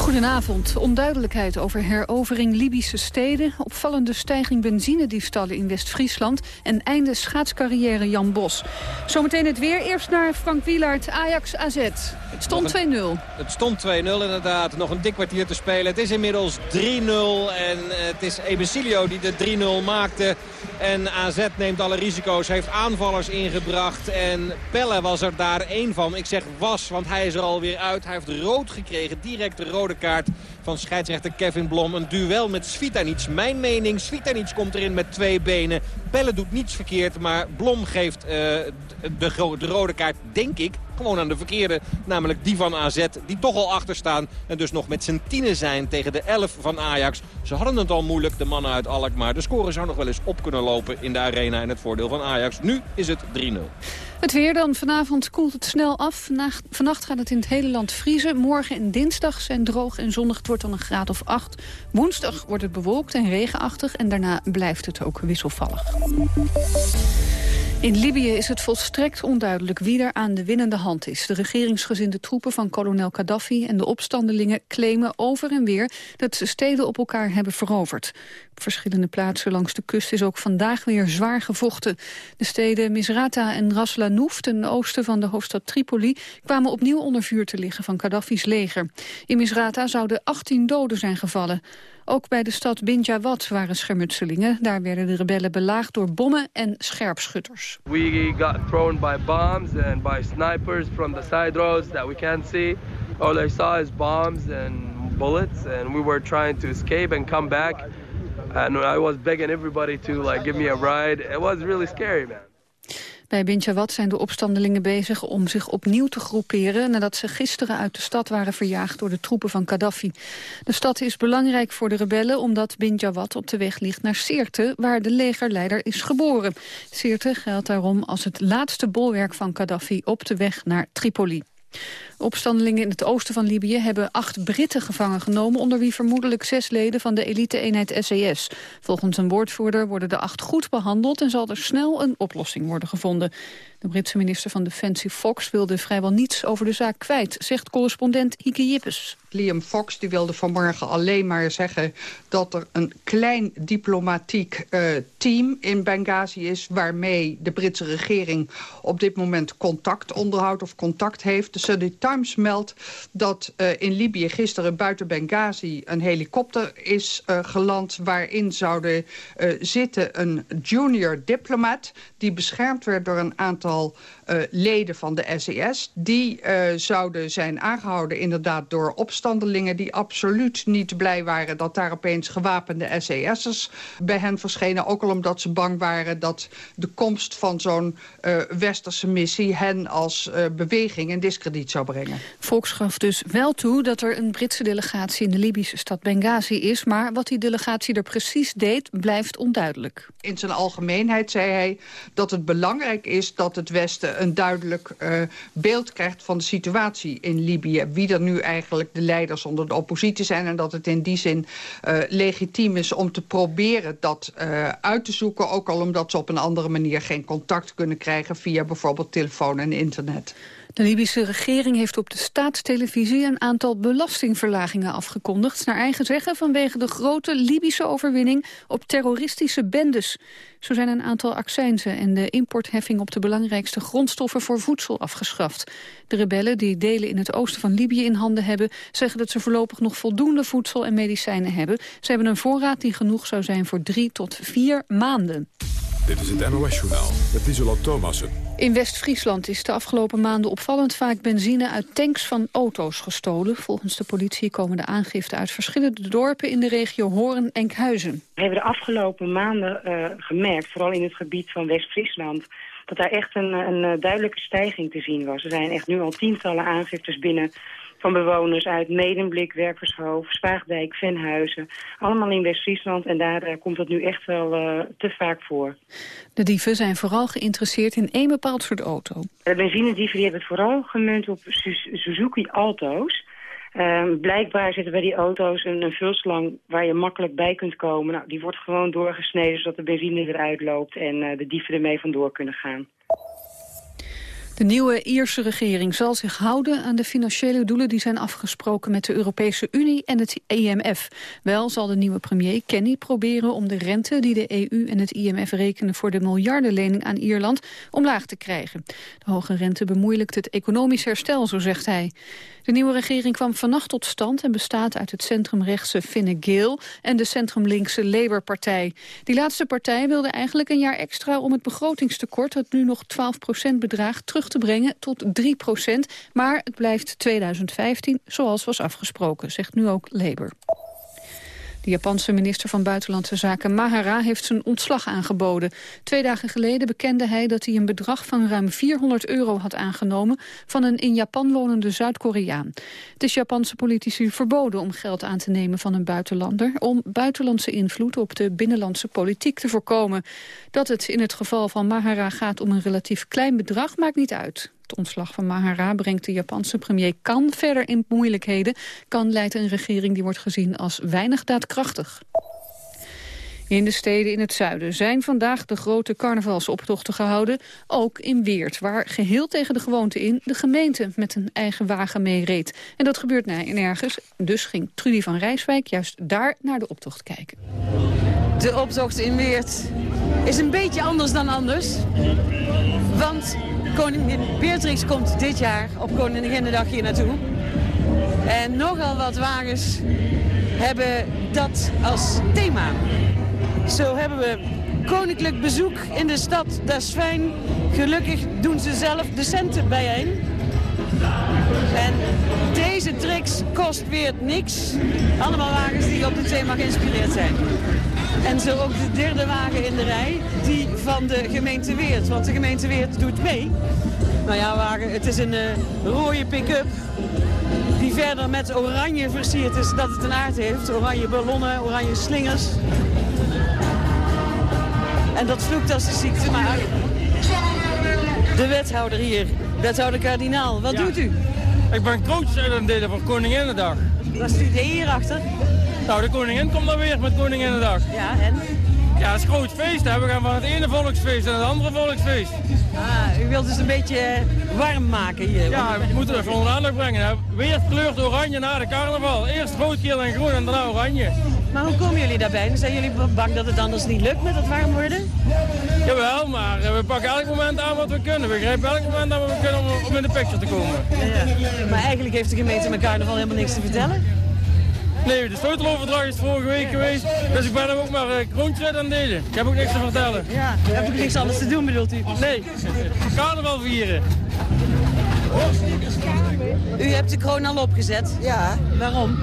Goedenavond. Onduidelijkheid over herovering Libische steden... opvallende stijging benzinediefstallen in West-Friesland... en einde schaatscarrière Jan Bos. Zometeen het weer. Eerst naar Frank Wielaert, Ajax AZ. Het stond 2-0. Het stond 2-0 inderdaad. Nog een dik kwartier te spelen. Het is inmiddels 3-0 en het is Ebesilio die de 3-0 maakte. En AZ neemt alle risico's, heeft aanvallers ingebracht. En Pelle was er daar één van. Ik zeg was, want hij is er alweer uit. Hij heeft rood gekregen, direct de rode kaart van scheidsrechter Kevin Blom. Een duel met Svitanic. Mijn mening, Svitanic komt erin met twee benen. Pelle doet niets verkeerd, maar Blom geeft uh, de, de rode kaart, denk ik, gewoon aan de verkeerde. Namelijk die van AZ, die toch al achter staan. En dus nog met z'n tienen zijn tegen de 11 van Ajax. Ze hadden het al moeilijk, de mannen uit Alkmaar. De score zou nog wel eens op kunnen lopen in de arena. En het voordeel van Ajax. Nu is het 3-0. Het weer dan. Vanavond koelt het snel af. Vannacht gaat het in het hele land vriezen. Morgen en dinsdag zijn droog en zonnig. Het wordt dan een graad of 8. Woensdag wordt het bewolkt en regenachtig. En daarna blijft het ook wisselvallig. In Libië is het volstrekt onduidelijk wie er aan de winnende hand is. De regeringsgezinde troepen van kolonel Gaddafi en de opstandelingen claimen over en weer dat ze steden op elkaar hebben veroverd. Op verschillende plaatsen langs de kust is ook vandaag weer zwaar gevochten. De steden Misrata en Ras Lanouf ten oosten van de hoofdstad Tripoli kwamen opnieuw onder vuur te liggen van Gaddafi's leger. In Misrata zouden 18 doden zijn gevallen. Ook bij de stad Binjawad waren schermutselingen. Daar werden de rebellen belaagd door bommen en scherpschutters. We got thrown by bombs and by snipers from the side roads that we can't see. All I saw is bombs and bullets and we were trying to escape and come back. And I was begging everybody to like give me a ride. It was really scary, man. Bij Binchawat zijn de opstandelingen bezig om zich opnieuw te groeperen... nadat ze gisteren uit de stad waren verjaagd door de troepen van Gaddafi. De stad is belangrijk voor de rebellen omdat Binchawat op de weg ligt naar Sirte... waar de legerleider is geboren. Sirte geldt daarom als het laatste bolwerk van Gaddafi op de weg naar Tripoli. Opstandelingen in het oosten van Libië hebben acht Britten gevangen genomen... onder wie vermoedelijk zes leden van de elite-eenheid SES. Volgens een woordvoerder worden de acht goed behandeld... en zal er snel een oplossing worden gevonden. De Britse minister van Defensie Fox wilde vrijwel niets over de zaak kwijt... zegt correspondent Ike Jippes. Liam Fox die wilde vanmorgen alleen maar zeggen... dat er een klein diplomatiek uh, team in Benghazi is... waarmee de Britse regering op dit moment contact onderhoudt... of contact heeft. De Sunday Times meldt dat uh, in Libië gisteren buiten Benghazi... een helikopter is uh, geland waarin zouden zitten een junior diplomat... die beschermd werd door een aantal uh, leden van de SES. Die uh, zouden zijn aangehouden inderdaad door opstandelingen... die absoluut niet blij waren dat daar opeens gewapende SES'ers bij hen verschenen. Ook al omdat ze bang waren dat de komst van zo'n uh, westerse missie... hen als beweging in discrediet zou brengen. Volks gaf dus wel toe dat er een Britse delegatie... in de Libische stad Benghazi is. Maar wat die delegatie er precies deed, blijft onduidelijk. In zijn algemeenheid zei hij dat het belangrijk is dat het Westen een duidelijk uh, beeld krijgt van de situatie in Libië. Wie er nu eigenlijk de leiders onder de oppositie zijn. En dat het in die zin uh, legitiem is om te proberen dat uh, uit te zoeken. Ook al omdat ze op een andere manier geen contact kunnen krijgen via bijvoorbeeld telefoon en internet. De Libische regering heeft op de staatstelevisie een aantal belastingverlagingen afgekondigd. Naar eigen zeggen vanwege de grote Libische overwinning op terroristische bendes. Zo zijn een aantal accijnzen en de importheffing op de belangrijkste grondstoffen voor voedsel afgeschaft. De rebellen die delen in het oosten van Libië in handen hebben... zeggen dat ze voorlopig nog voldoende voedsel en medicijnen hebben. Ze hebben een voorraad die genoeg zou zijn voor drie tot vier maanden. Dit is het NOS-journaal met Isola Thomassen. In West-Friesland is de afgelopen maanden opvallend vaak benzine uit tanks van auto's gestolen. Volgens de politie komen de aangiften uit verschillende dorpen in de regio Hoorn-Enkhuizen. We hebben de afgelopen maanden uh, gemerkt, vooral in het gebied van West-Friesland dat daar echt een, een duidelijke stijging te zien was. Er zijn echt nu al tientallen aangiftes binnen van bewoners uit Medemblik, Werkershoofd, Zwaagdijk, Venhuizen. Allemaal in West-Friesland en daar komt dat nu echt wel uh, te vaak voor. De dieven zijn vooral geïnteresseerd in één bepaald soort auto. De benzinedieven die hebben het vooral gemunt op Suzuki Alto's. Uh, blijkbaar zitten bij die auto's een, een vulslang waar je makkelijk bij kunt komen. Nou, die wordt gewoon doorgesneden zodat de benzine eruit loopt en uh, de dieven ermee vandoor kunnen gaan. De nieuwe Ierse regering zal zich houden aan de financiële doelen die zijn afgesproken met de Europese Unie en het IMF. Wel zal de nieuwe premier Kenny proberen om de rente die de EU en het IMF rekenen voor de miljardenlening aan Ierland omlaag te krijgen. De hoge rente bemoeilijkt het economisch herstel, zo zegt hij. De nieuwe regering kwam vannacht tot stand en bestaat uit het centrumrechtse Fine Gael en de centrumlinkse Labour-partij. Die laatste partij wilde eigenlijk een jaar extra om het begrotingstekort, dat nu nog 12% bedraagt, terug te brengen tot 3% Maar het blijft 2015 zoals was afgesproken, zegt nu ook Labour. De Japanse minister van Buitenlandse Zaken Mahara heeft zijn ontslag aangeboden. Twee dagen geleden bekende hij dat hij een bedrag van ruim 400 euro had aangenomen van een in Japan wonende Zuid-Koreaan. Het is Japanse politici verboden om geld aan te nemen van een buitenlander om buitenlandse invloed op de binnenlandse politiek te voorkomen. Dat het in het geval van Mahara gaat om een relatief klein bedrag maakt niet uit. Het ontslag van Mahara brengt de Japanse premier Kan verder in moeilijkheden. Kan leidt een regering die wordt gezien als weinig daadkrachtig. In de steden in het zuiden zijn vandaag de grote carnavalsoptochten gehouden. Ook in Weert, waar geheel tegen de gewoonte in de gemeente met een eigen wagen mee reed. En dat gebeurt nergens. Dus ging Trudy van Rijswijk juist daar naar de optocht kijken. De optocht in Weert is een beetje anders dan anders. Want koningin Beatrix komt dit jaar op Koninginnedag hier naartoe. En nogal wat wagens hebben dat als thema. Zo hebben we koninklijk bezoek in de stad. Dat is fijn. Gelukkig doen ze zelf de centen bijeen. En deze tricks kost weer niks. Allemaal wagens die op het thema geïnspireerd zijn. En zo ook de derde wagen in de rij, die van de gemeente Weert. Want de gemeente Weert doet mee. Nou ja, wagen, het is een uh, rode pick-up die verder met oranje versierd is dat het een aard heeft. Oranje ballonnen, oranje slingers. En dat vloekt als de ziekte, maar de wethouder hier, wethouder kardinaal, wat doet u? Ik ben coach een delen voor Koninginnedag. Wat is het idee hierachter? Nou, de koningin komt dan weer met Koninginnedag. Ja, en? Ja, het is een groot feest. Hè. We gaan van het ene volksfeest naar het andere volksfeest. Ah, u wilt dus een beetje eh, warm maken hier. Ja, we moeten even onder aandacht brengen. Hè. Weer kleurt oranje na de carnaval. Eerst rood, geel en groen en daarna oranje. Maar hoe komen jullie daarbij? Zijn jullie bang dat het anders niet lukt met het warm worden? Jawel, maar eh, we pakken elk moment aan wat we kunnen. We grijpen elk moment aan wat we kunnen om, om in de picture te komen. Ja, Maar eigenlijk heeft de gemeente met carnaval helemaal niks te vertellen? Nee, de sleuteloverdracht is vorige week geweest. Dus ik ben hem ook maar uh, kroontjes aan het delen. Ik heb ook niks te vertellen. Ja, heb ik niks anders te doen bedoelt u? Nee, carnaval vieren. U hebt de kroon al opgezet? Ja. Waarom?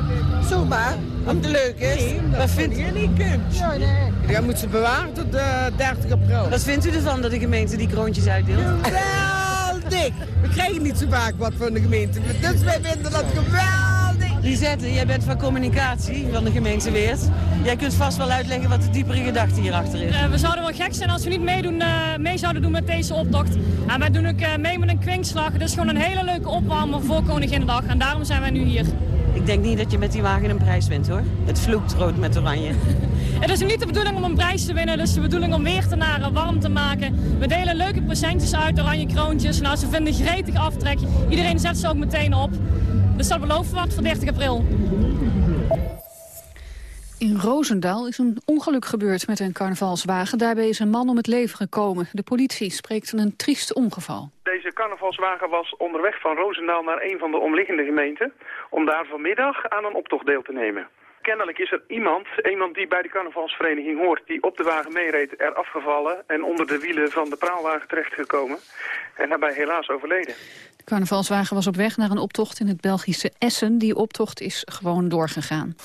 Zomaar, om de leuk is. Nee, Wat vindt je niet kunt. Ja, nee. Dan moet ze bewaren tot de 30 april. Wat vindt u ervan dat de gemeente die kroontjes uitdeelt? Geweldig! We krijgen niet zo vaak wat van de gemeente. Dus wij vinden dat geweldig! Lisette, jij bent van communicatie van de gemeente Weert. Jij kunt vast wel uitleggen wat de diepere gedachte hierachter is. Uh, we zouden wel gek zijn als we niet meedoen, uh, mee zouden doen met deze optocht. En wij doen ook uh, mee met een kwinkslag. Het is gewoon een hele leuke opwarmer voor Koninginnedag. En daarom zijn wij nu hier. Ik denk niet dat je met die wagen een prijs wint hoor. Het vloekt rood met oranje. Het is niet de bedoeling om een prijs te winnen. Het is de bedoeling om Weertenaren warm te maken. We delen leuke presentjes uit, oranje kroontjes. Nou, ze vinden gretig aftrek. Iedereen zet ze ook meteen op. Dus dat beloven wat voor 30 april. In Roosendaal is een ongeluk gebeurd met een carnavalswagen. Daarbij is een man om het leven gekomen. De politie spreekt van een triest ongeval. Deze carnavalswagen was onderweg van Roosendaal naar een van de omliggende gemeenten... om daar vanmiddag aan een optocht deel te nemen. Kennelijk is er iemand, iemand die bij de carnavalsvereniging hoort... die op de wagen meereed, er afgevallen en onder de wielen van de praalwagen terechtgekomen... en daarbij helaas overleden. Carnavalswagen was op weg naar een optocht in het Belgische Essen. Die optocht is gewoon doorgegaan.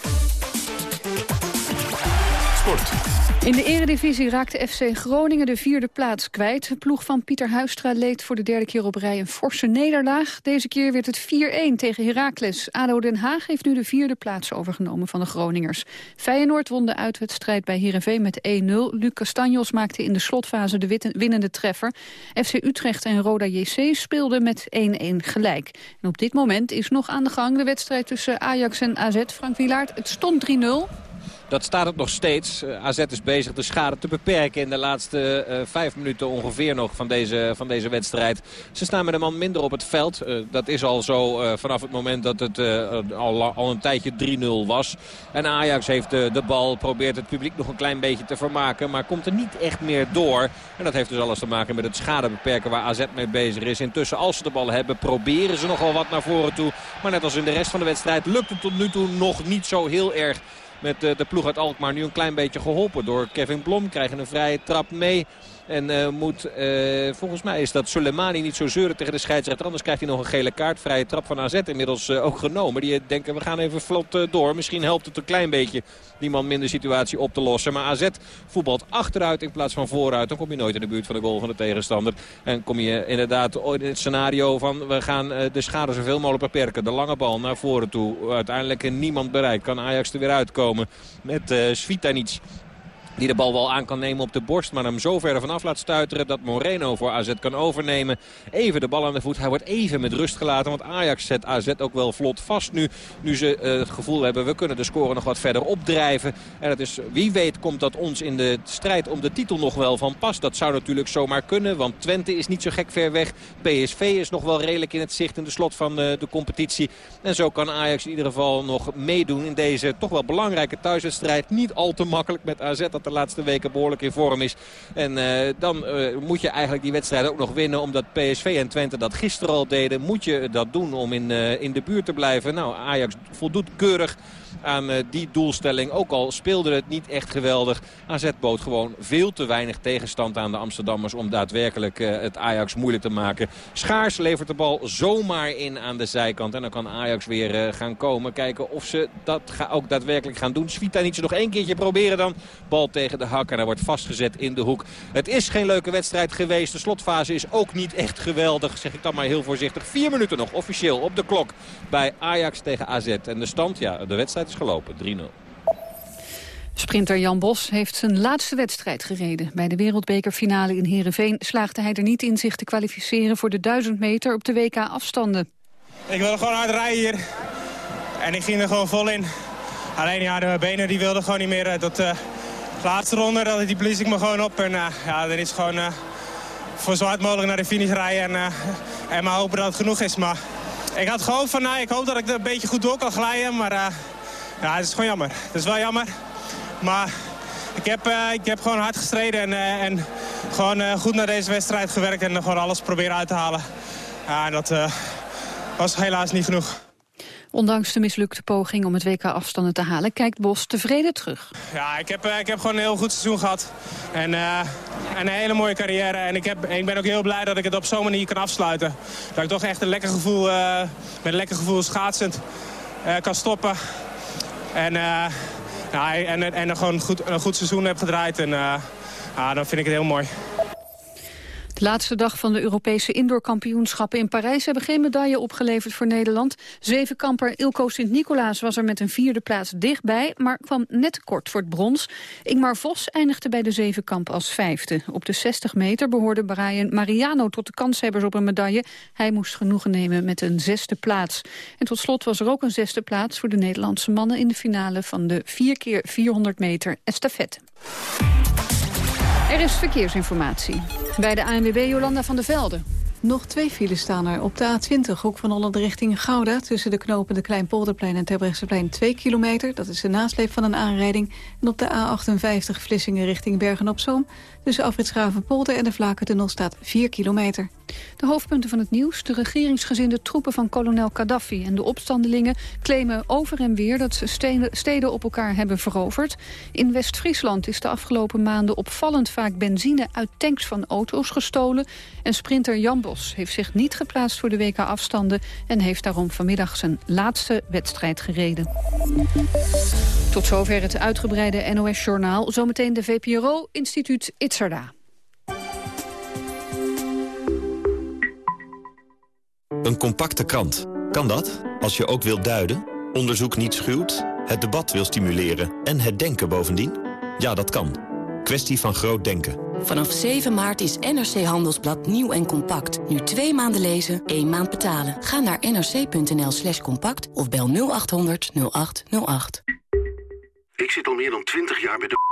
In de eredivisie raakte FC Groningen de vierde plaats kwijt. De ploeg van Pieter Huistra leed voor de derde keer op rij een forse nederlaag. Deze keer werd het 4-1 tegen Heracles. ADO Den Haag heeft nu de vierde plaats overgenomen van de Groningers. Feyenoord won de uitwedstrijd bij Heerenveen met 1-0. Luc Castanjos maakte in de slotfase de winnende treffer. FC Utrecht en Roda JC speelden met 1-1 gelijk. En op dit moment is nog aan de gang de wedstrijd tussen Ajax en AZ. Frank Wilaert, het stond 3-0. Dat staat het nog steeds. AZ is bezig de schade te beperken in de laatste vijf minuten ongeveer nog van deze, van deze wedstrijd. Ze staan met een man minder op het veld. dat is al zo vanaf het moment dat het al, al een tijdje 3-0 was. En Ajax heeft de, de bal, probeert het publiek nog een klein beetje te vermaken. Maar komt er niet echt meer door. En dat heeft dus alles te maken met het schade beperken waar AZ mee bezig is. Intussen als ze de bal hebben proberen ze nogal wat naar voren toe. Maar net als in de rest van de wedstrijd lukt het tot nu toe nog niet zo heel erg met de, de ploeg uit Alkmaar. Nu een klein beetje geholpen door Kevin Blom. Krijgen een vrije trap mee. En uh, moet, uh, volgens mij is dat Soleimani niet zo zeuren tegen de scheidsrechter. Anders krijgt hij nog een gele kaart. Vrije trap van AZ inmiddels uh, ook genomen. Die denken we gaan even vlot door. Misschien helpt het een klein beetje die man minder situatie op te lossen. Maar AZ voetbalt achteruit in plaats van vooruit. Dan kom je nooit in de buurt van de goal van de tegenstander. En kom je inderdaad in het scenario van we gaan de schade zoveel mogelijk beperken. De lange bal naar voren toe. Uiteindelijk niemand bereikt. Kan Ajax er weer uitkomen met uh, Svitanic. Die de bal wel aan kan nemen op de borst. Maar hem zo ver vanaf laat stuiteren dat Moreno voor AZ kan overnemen. Even de bal aan de voet. Hij wordt even met rust gelaten. Want Ajax zet AZ ook wel vlot vast nu. Nu ze uh, het gevoel hebben we kunnen de score nog wat verder opdrijven. En het is, wie weet komt dat ons in de strijd om de titel nog wel van pas. Dat zou natuurlijk zomaar kunnen. Want Twente is niet zo gek ver weg. PSV is nog wel redelijk in het zicht in de slot van de, de competitie. En zo kan Ajax in ieder geval nog meedoen in deze toch wel belangrijke thuiswedstrijd. Niet al te makkelijk met AZ dat de laatste weken behoorlijk in vorm is. En uh, dan uh, moet je eigenlijk die wedstrijd ook nog winnen. Omdat PSV en Twente dat gisteren al deden. Moet je dat doen om in, uh, in de buurt te blijven. Nou, Ajax voldoet keurig aan uh, die doelstelling. Ook al speelde het niet echt geweldig. AZ bood gewoon veel te weinig tegenstand aan de Amsterdammers... om daadwerkelijk uh, het Ajax moeilijk te maken. Schaars levert de bal zomaar in aan de zijkant. En dan kan Ajax weer uh, gaan komen. Kijken of ze dat ook daadwerkelijk gaan doen. Svita niet nog één keertje proberen dan. Bal tegen de hak en hij wordt vastgezet in de hoek. Het is geen leuke wedstrijd geweest. De slotfase is ook niet echt geweldig. Zeg ik dan maar heel voorzichtig. Vier minuten nog officieel op de klok bij Ajax tegen AZ. En de stand, ja, de wedstrijd is gelopen. 3-0. Sprinter Jan Bos heeft zijn laatste wedstrijd gereden. Bij de wereldbekerfinale in Heerenveen slaagde hij er niet in zich te kwalificeren voor de 1000 meter op de WK afstanden. Ik wilde gewoon hard rijden hier. En ik ging er gewoon vol in. Alleen ja, de benen die wilden gewoon niet meer. Dat uh, laatste ronde, dat, die blies ik me gewoon op. En uh, ja, dan is gewoon uh, voor zo hard mogelijk naar de finish rijden. En, en maar hopen dat het genoeg is. Maar ik had gewoon van, nou, ik hoop dat ik er een beetje goed door kan glijden. Maar ja, het is gewoon jammer. Het is wel jammer. Maar ik heb, uh, ik heb gewoon hard gestreden en, uh, en gewoon uh, goed naar deze wedstrijd gewerkt en gewoon alles proberen uit te halen. Ja, en dat was helaas niet genoeg. Ondanks de mislukte poging om het WK afstanden te halen, kijkt Bos tevreden terug. Ja, ik heb, ik heb gewoon een heel goed seizoen gehad. En, en een hele mooie carrière. En ik, heb, ik ben ook heel blij dat ik het op zo'n manier kan afsluiten. Dat ik toch echt een lekker gevoel, met een lekker gevoel schaatsend kan stoppen. En, uh, ja, en, en gewoon goed, een goed seizoen heb gedraaid. En uh, ja, dan vind ik het heel mooi. Laatste dag van de Europese indoorkampioenschappen in Parijs... hebben geen medaille opgeleverd voor Nederland. Zevenkamper Ilko Sint-Nicolaas was er met een vierde plaats dichtbij... maar kwam net kort voor het brons. Ingmar Vos eindigde bij de zevenkamp als vijfde. Op de 60 meter behoorde Brian Mariano tot de kanshebbers op een medaille. Hij moest genoegen nemen met een zesde plaats. En tot slot was er ook een zesde plaats voor de Nederlandse mannen... in de finale van de 4 keer 400 meter estafette. Er is verkeersinformatie. Bij de ANWB Jolanda van der Velde. Nog twee files staan er. Op de A20, hoek van Holland richting Gouda... tussen de knopen de Kleinpolderplein en Terbrechtseplein 2 kilometer. Dat is de nasleep van een aanrijding. En op de A58 Vlissingen richting Bergen-op-Zoom... tussen Afritsgravenpolder en de Vlakentunnel staat 4 kilometer. De hoofdpunten van het nieuws. De regeringsgezinde troepen van kolonel Gaddafi en de opstandelingen... claimen over en weer dat ze steden op elkaar hebben veroverd. In West-Friesland is de afgelopen maanden opvallend vaak benzine... uit tanks van auto's gestolen. En sprinter Jan Bos heeft zich niet geplaatst voor de WK-afstanden... en heeft daarom vanmiddag zijn laatste wedstrijd gereden. Tot zover het uitgebreide NOS-journaal. Zometeen de VPRO-instituut Een compacte krant. Kan dat? Als je ook wilt duiden, onderzoek niet schuwt, het debat wil stimuleren en het denken bovendien? Ja, dat kan. Kwestie van groot denken. Vanaf 7 maart is NRC Handelsblad nieuw en compact. Nu twee maanden lezen, één maand betalen. Ga naar nrc.nl slash compact of bel 0800 0808. Ik zit al meer dan twintig jaar bij de.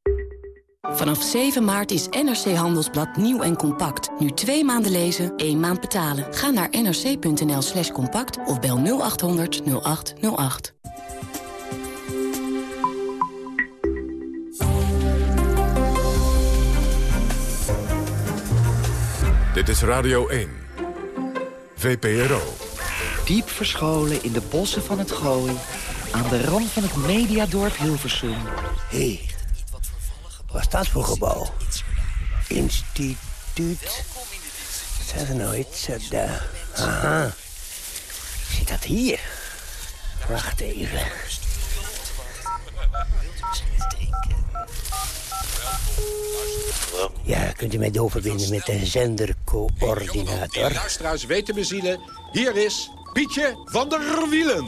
Vanaf 7 maart is NRC Handelsblad nieuw en compact. Nu twee maanden lezen, één maand betalen. Ga naar nrc.nl slash compact of bel 0800 0808. Dit is Radio 1. VPRO. Diep verscholen in de bossen van het Gooi... aan de rand van het mediadorp Hilversum... Hé, hey, wat dat voor gebouw? Instituut... Zeg er nou iets? Uh, aha. Zit dat hier? Wacht even. Ja, kunt u mij doorverbinden met de zendercoördinator? Luisteraars weten bezielen, hier is Pietje van der Wielen.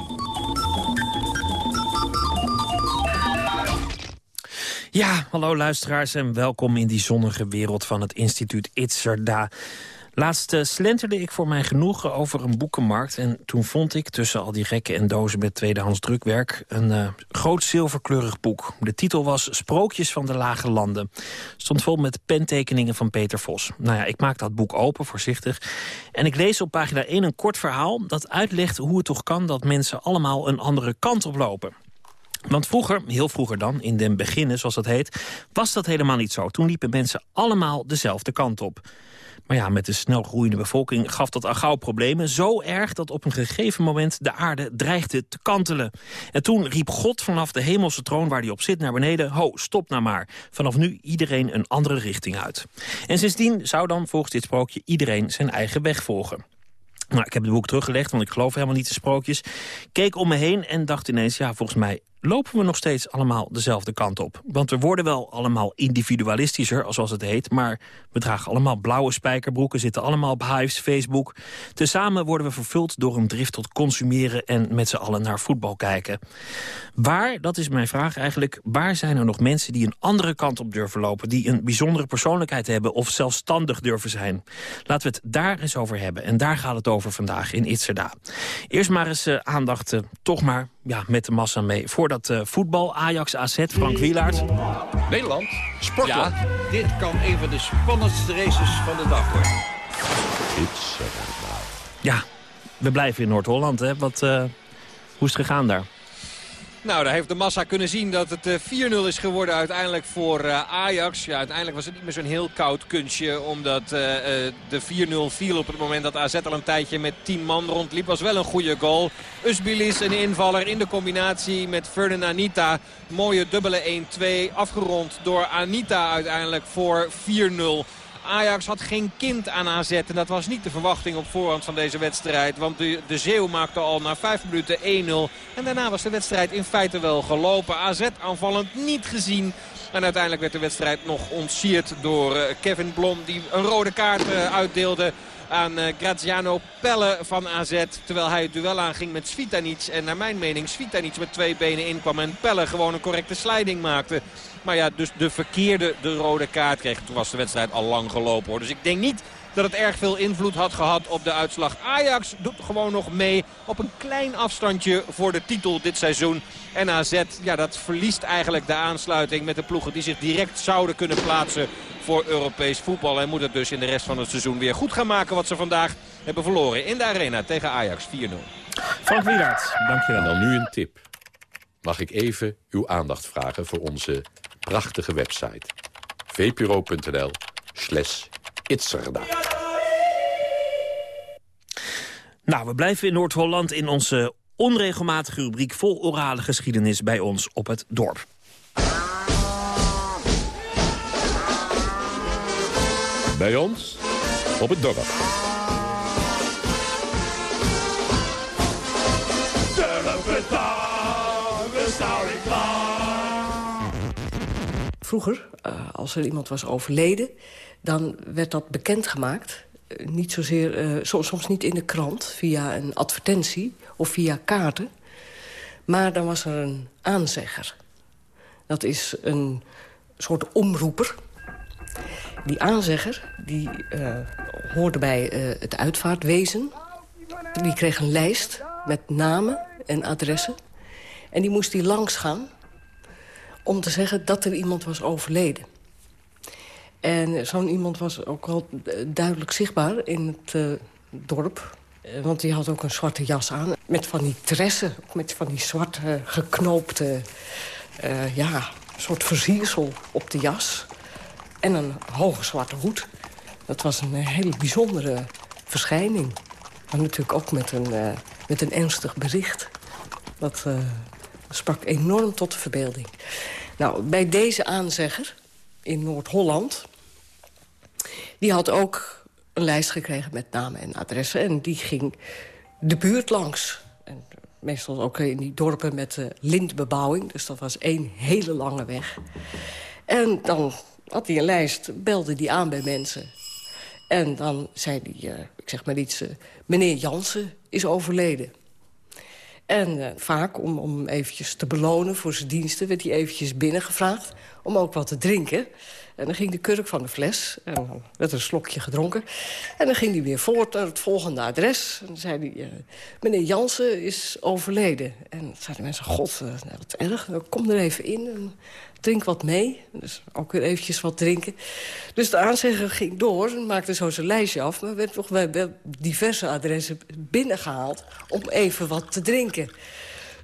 Ja, hallo luisteraars en welkom in die zonnige wereld van het instituut Itzerda. Laatst uh, slenterde ik voor mijn genoegen over een boekenmarkt... en toen vond ik tussen al die rekken en dozen met tweedehands drukwerk... een uh, groot zilverkleurig boek. De titel was Sprookjes van de Lage Landen. Stond vol met pentekeningen van Peter Vos. Nou ja, ik maak dat boek open, voorzichtig. En ik lees op pagina 1 een kort verhaal... dat uitlegt hoe het toch kan dat mensen allemaal een andere kant op lopen. Want vroeger, heel vroeger dan, in den beginnen zoals dat heet... was dat helemaal niet zo. Toen liepen mensen allemaal dezelfde kant op. Maar ja, met de snel groeiende bevolking gaf dat al gauw problemen. Zo erg dat op een gegeven moment de aarde dreigde te kantelen. En toen riep God vanaf de hemelse troon waar hij op zit naar beneden... Ho, stop nou maar. Vanaf nu iedereen een andere richting uit. En sindsdien zou dan volgens dit sprookje iedereen zijn eigen weg volgen. Nou, ik heb het boek teruggelegd, want ik geloof helemaal niet in sprookjes. Keek om me heen en dacht ineens, ja, volgens mij lopen we nog steeds allemaal dezelfde kant op. Want we worden wel allemaal individualistischer, zoals het heet... maar we dragen allemaal blauwe spijkerbroeken, zitten allemaal op Hives, Facebook. Tezamen worden we vervuld door een drift tot consumeren... en met z'n allen naar voetbal kijken. Waar, dat is mijn vraag eigenlijk... waar zijn er nog mensen die een andere kant op durven lopen... die een bijzondere persoonlijkheid hebben of zelfstandig durven zijn? Laten we het daar eens over hebben. En daar gaat het over vandaag in Itzerda. Eerst maar eens uh, aandacht, uh, toch maar ja, met de massa mee. Voordat uh, voetbal, Ajax, AZ, Frank Wielaert. Nederland, sportland. Ja, dit kan een van de spannendste races van de dag worden. Ja, we blijven in Noord-Holland. hè. Wat, uh, hoe is het gegaan daar? Nou, daar heeft de massa kunnen zien dat het 4-0 is geworden uiteindelijk voor uh, Ajax. Ja, uiteindelijk was het niet meer zo'n heel koud kunstje. Omdat uh, de 4-0 viel op het moment dat AZ al een tijdje met 10 man rondliep. Was wel een goede goal. Usbilis, een invaller in de combinatie met Ferdinand Anita. Mooie dubbele 1-2. Afgerond door Anita uiteindelijk voor 4-0. Ajax had geen kind aan AZ. En dat was niet de verwachting op voorhand van deze wedstrijd. Want de, de Zeeuw maakte al na 5 minuten 1-0. En daarna was de wedstrijd in feite wel gelopen. AZ aanvallend niet gezien. En uiteindelijk werd de wedstrijd nog ontsierd door uh, Kevin Blom. Die een rode kaart uh, uitdeelde aan uh, Graziano Pelle van AZ. Terwijl hij het duel aanging met Svitanic. En naar mijn mening Svitanic met twee benen inkwam. En Pelle gewoon een correcte sliding maakte. Maar ja, dus de verkeerde de rode kaart kreeg. Toen was de wedstrijd al lang gelopen hoor. Dus ik denk niet dat het erg veel invloed had gehad op de uitslag. Ajax doet gewoon nog mee op een klein afstandje voor de titel dit seizoen. En AZ, ja, dat verliest eigenlijk de aansluiting met de ploegen die zich direct zouden kunnen plaatsen voor Europees voetbal. En moet het dus in de rest van het seizoen weer goed gaan maken wat ze vandaag hebben verloren in de arena tegen Ajax 4-0. Frank Wielaert, dankjewel. En dan nu een tip. Mag ik even uw aandacht vragen voor onze prachtige website. vpro.nl slash Itzerda. Nou, we blijven in Noord-Holland in onze onregelmatige rubriek vol orale geschiedenis bij ons op het dorp. Bij ons op het dorp. vroeger, als er iemand was overleden... dan werd dat bekendgemaakt. Uh, niet zozeer, soms, soms niet in de krant, via een advertentie of via kaarten. Maar dan was er een aanzegger. Dat is een soort omroeper. Die aanzegger die, uh, hoorde bij uh, het uitvaartwezen. Die kreeg een lijst met namen en adressen. En die moest die langs gaan om te zeggen dat er iemand was overleden. En zo'n iemand was ook wel duidelijk zichtbaar in het dorp. Want die had ook een zwarte jas aan. Met van die tressen, met van die zwarte geknoopte... Ja, soort versiersel op de jas. En een hoge zwarte hoed. Dat was een hele bijzondere verschijning. Maar natuurlijk ook met een, uh, met een ernstig bericht. Dat uh, sprak enorm tot de verbeelding. Nou, bij deze aanzegger in Noord-Holland... die had ook een lijst gekregen met namen en adressen. En die ging de buurt langs. En meestal ook in die dorpen met uh, lintbebouwing. Dus dat was één hele lange weg. En dan had hij een lijst, belde die aan bij mensen. En dan zei hij, uh, ik zeg maar iets... Uh, meneer Jansen is overleden. En uh, vaak, om, om eventjes te belonen voor zijn diensten... werd hij eventjes binnengevraagd om ook wat te drinken. En dan ging de kurk van de fles en dan werd er een slokje gedronken. En dan ging hij weer voort naar het volgende adres. En dan zei hij, uh, meneer Jansen is overleden. En dan zeiden mensen, god, uh, wat erg, kom er even in en drink wat mee. Dus ook weer eventjes wat drinken. Dus de aanzegger ging door en maakte zo zijn lijstje af... maar werd nog bij diverse adressen binnengehaald om even wat te drinken.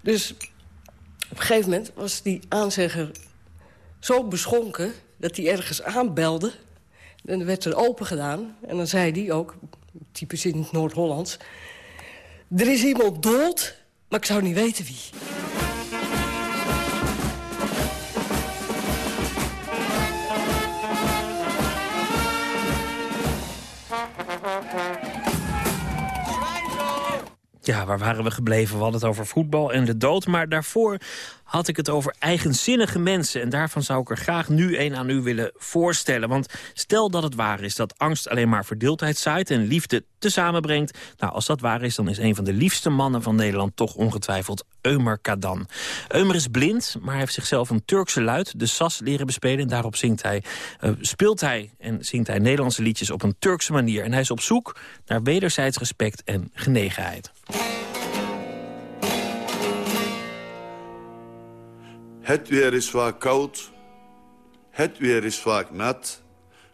Dus op een gegeven moment was die aanzegger zo beschonken dat hij ergens aanbelde. En dan werd er open gedaan. En dan zei hij ook, typisch in het Noord-Hollands... er is iemand dood, maar ik zou niet weten wie. Ja, waar waren we gebleven? We hadden het over voetbal en de dood. Maar daarvoor had ik het over eigenzinnige mensen. En daarvan zou ik er graag nu een aan u willen voorstellen. Want stel dat het waar is dat angst alleen maar verdeeldheid zaait... en liefde tezamen brengt. Nou, als dat waar is, dan is een van de liefste mannen van Nederland... toch ongetwijfeld Eumer Kadan. Eumer is blind, maar hij heeft zichzelf een Turkse luid, de sas, leren bespelen. En daarop zingt hij, uh, speelt hij en zingt hij Nederlandse liedjes op een Turkse manier. En hij is op zoek naar wederzijds respect en genegenheid. Het weer is vaak koud, het weer is vaak nat.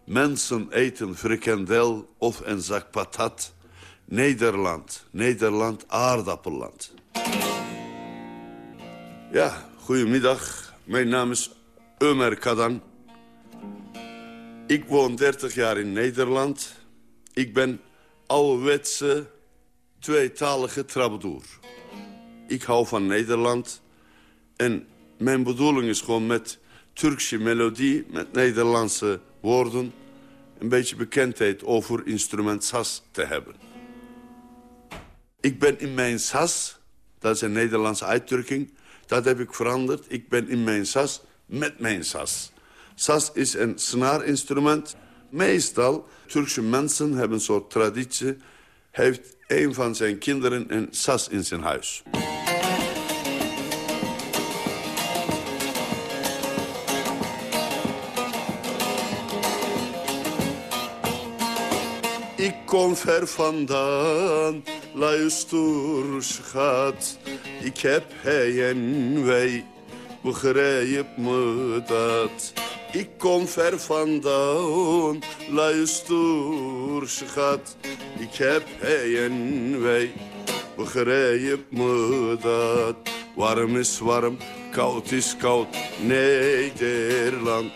Mensen eten frikandel of een zak patat. Nederland, Nederland, aardappelland. Ja, goedemiddag. Mijn naam is Ömer Kadan. Ik woon 30 jaar in Nederland. Ik ben ouderwetse, tweetalige troubadour. Ik hou van Nederland en mijn bedoeling is gewoon met Turkse melodie, met Nederlandse woorden... een beetje bekendheid over instrument sas te hebben. Ik ben in mijn sas, dat is een Nederlandse uitdrukking... dat heb ik veranderd. Ik ben in mijn sas met mijn sas. Sas is een snaarinstrument. Meestal, Turkse mensen hebben een soort traditie... heeft een van zijn kinderen een sas in zijn huis. Kom ver vandaan, luister schat. Ik heb hij en wij, begrijp me dat. Ik kom ver vandaan, luister schat. Ik heb hij en wij, begrijp me dat. Warm is warm, koud is koud, Nederland.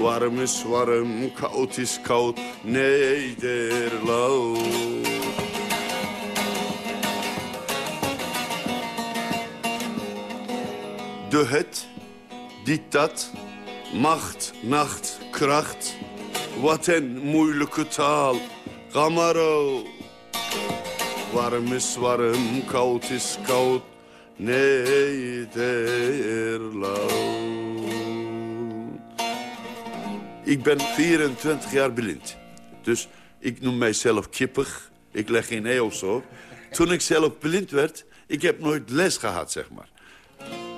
Warm is warm, koud is koud, Nederland. De het, die dat, macht, nacht, kracht. Wat een moeilijke taal, Gamaro. Warm is warm, koud is koud, Nederland. Ik ben 24 jaar blind. Dus ik noem mijzelf kippig. Ik leg geen ei of zo. Toen ik zelf blind werd, ik heb nooit les gehad, zeg maar.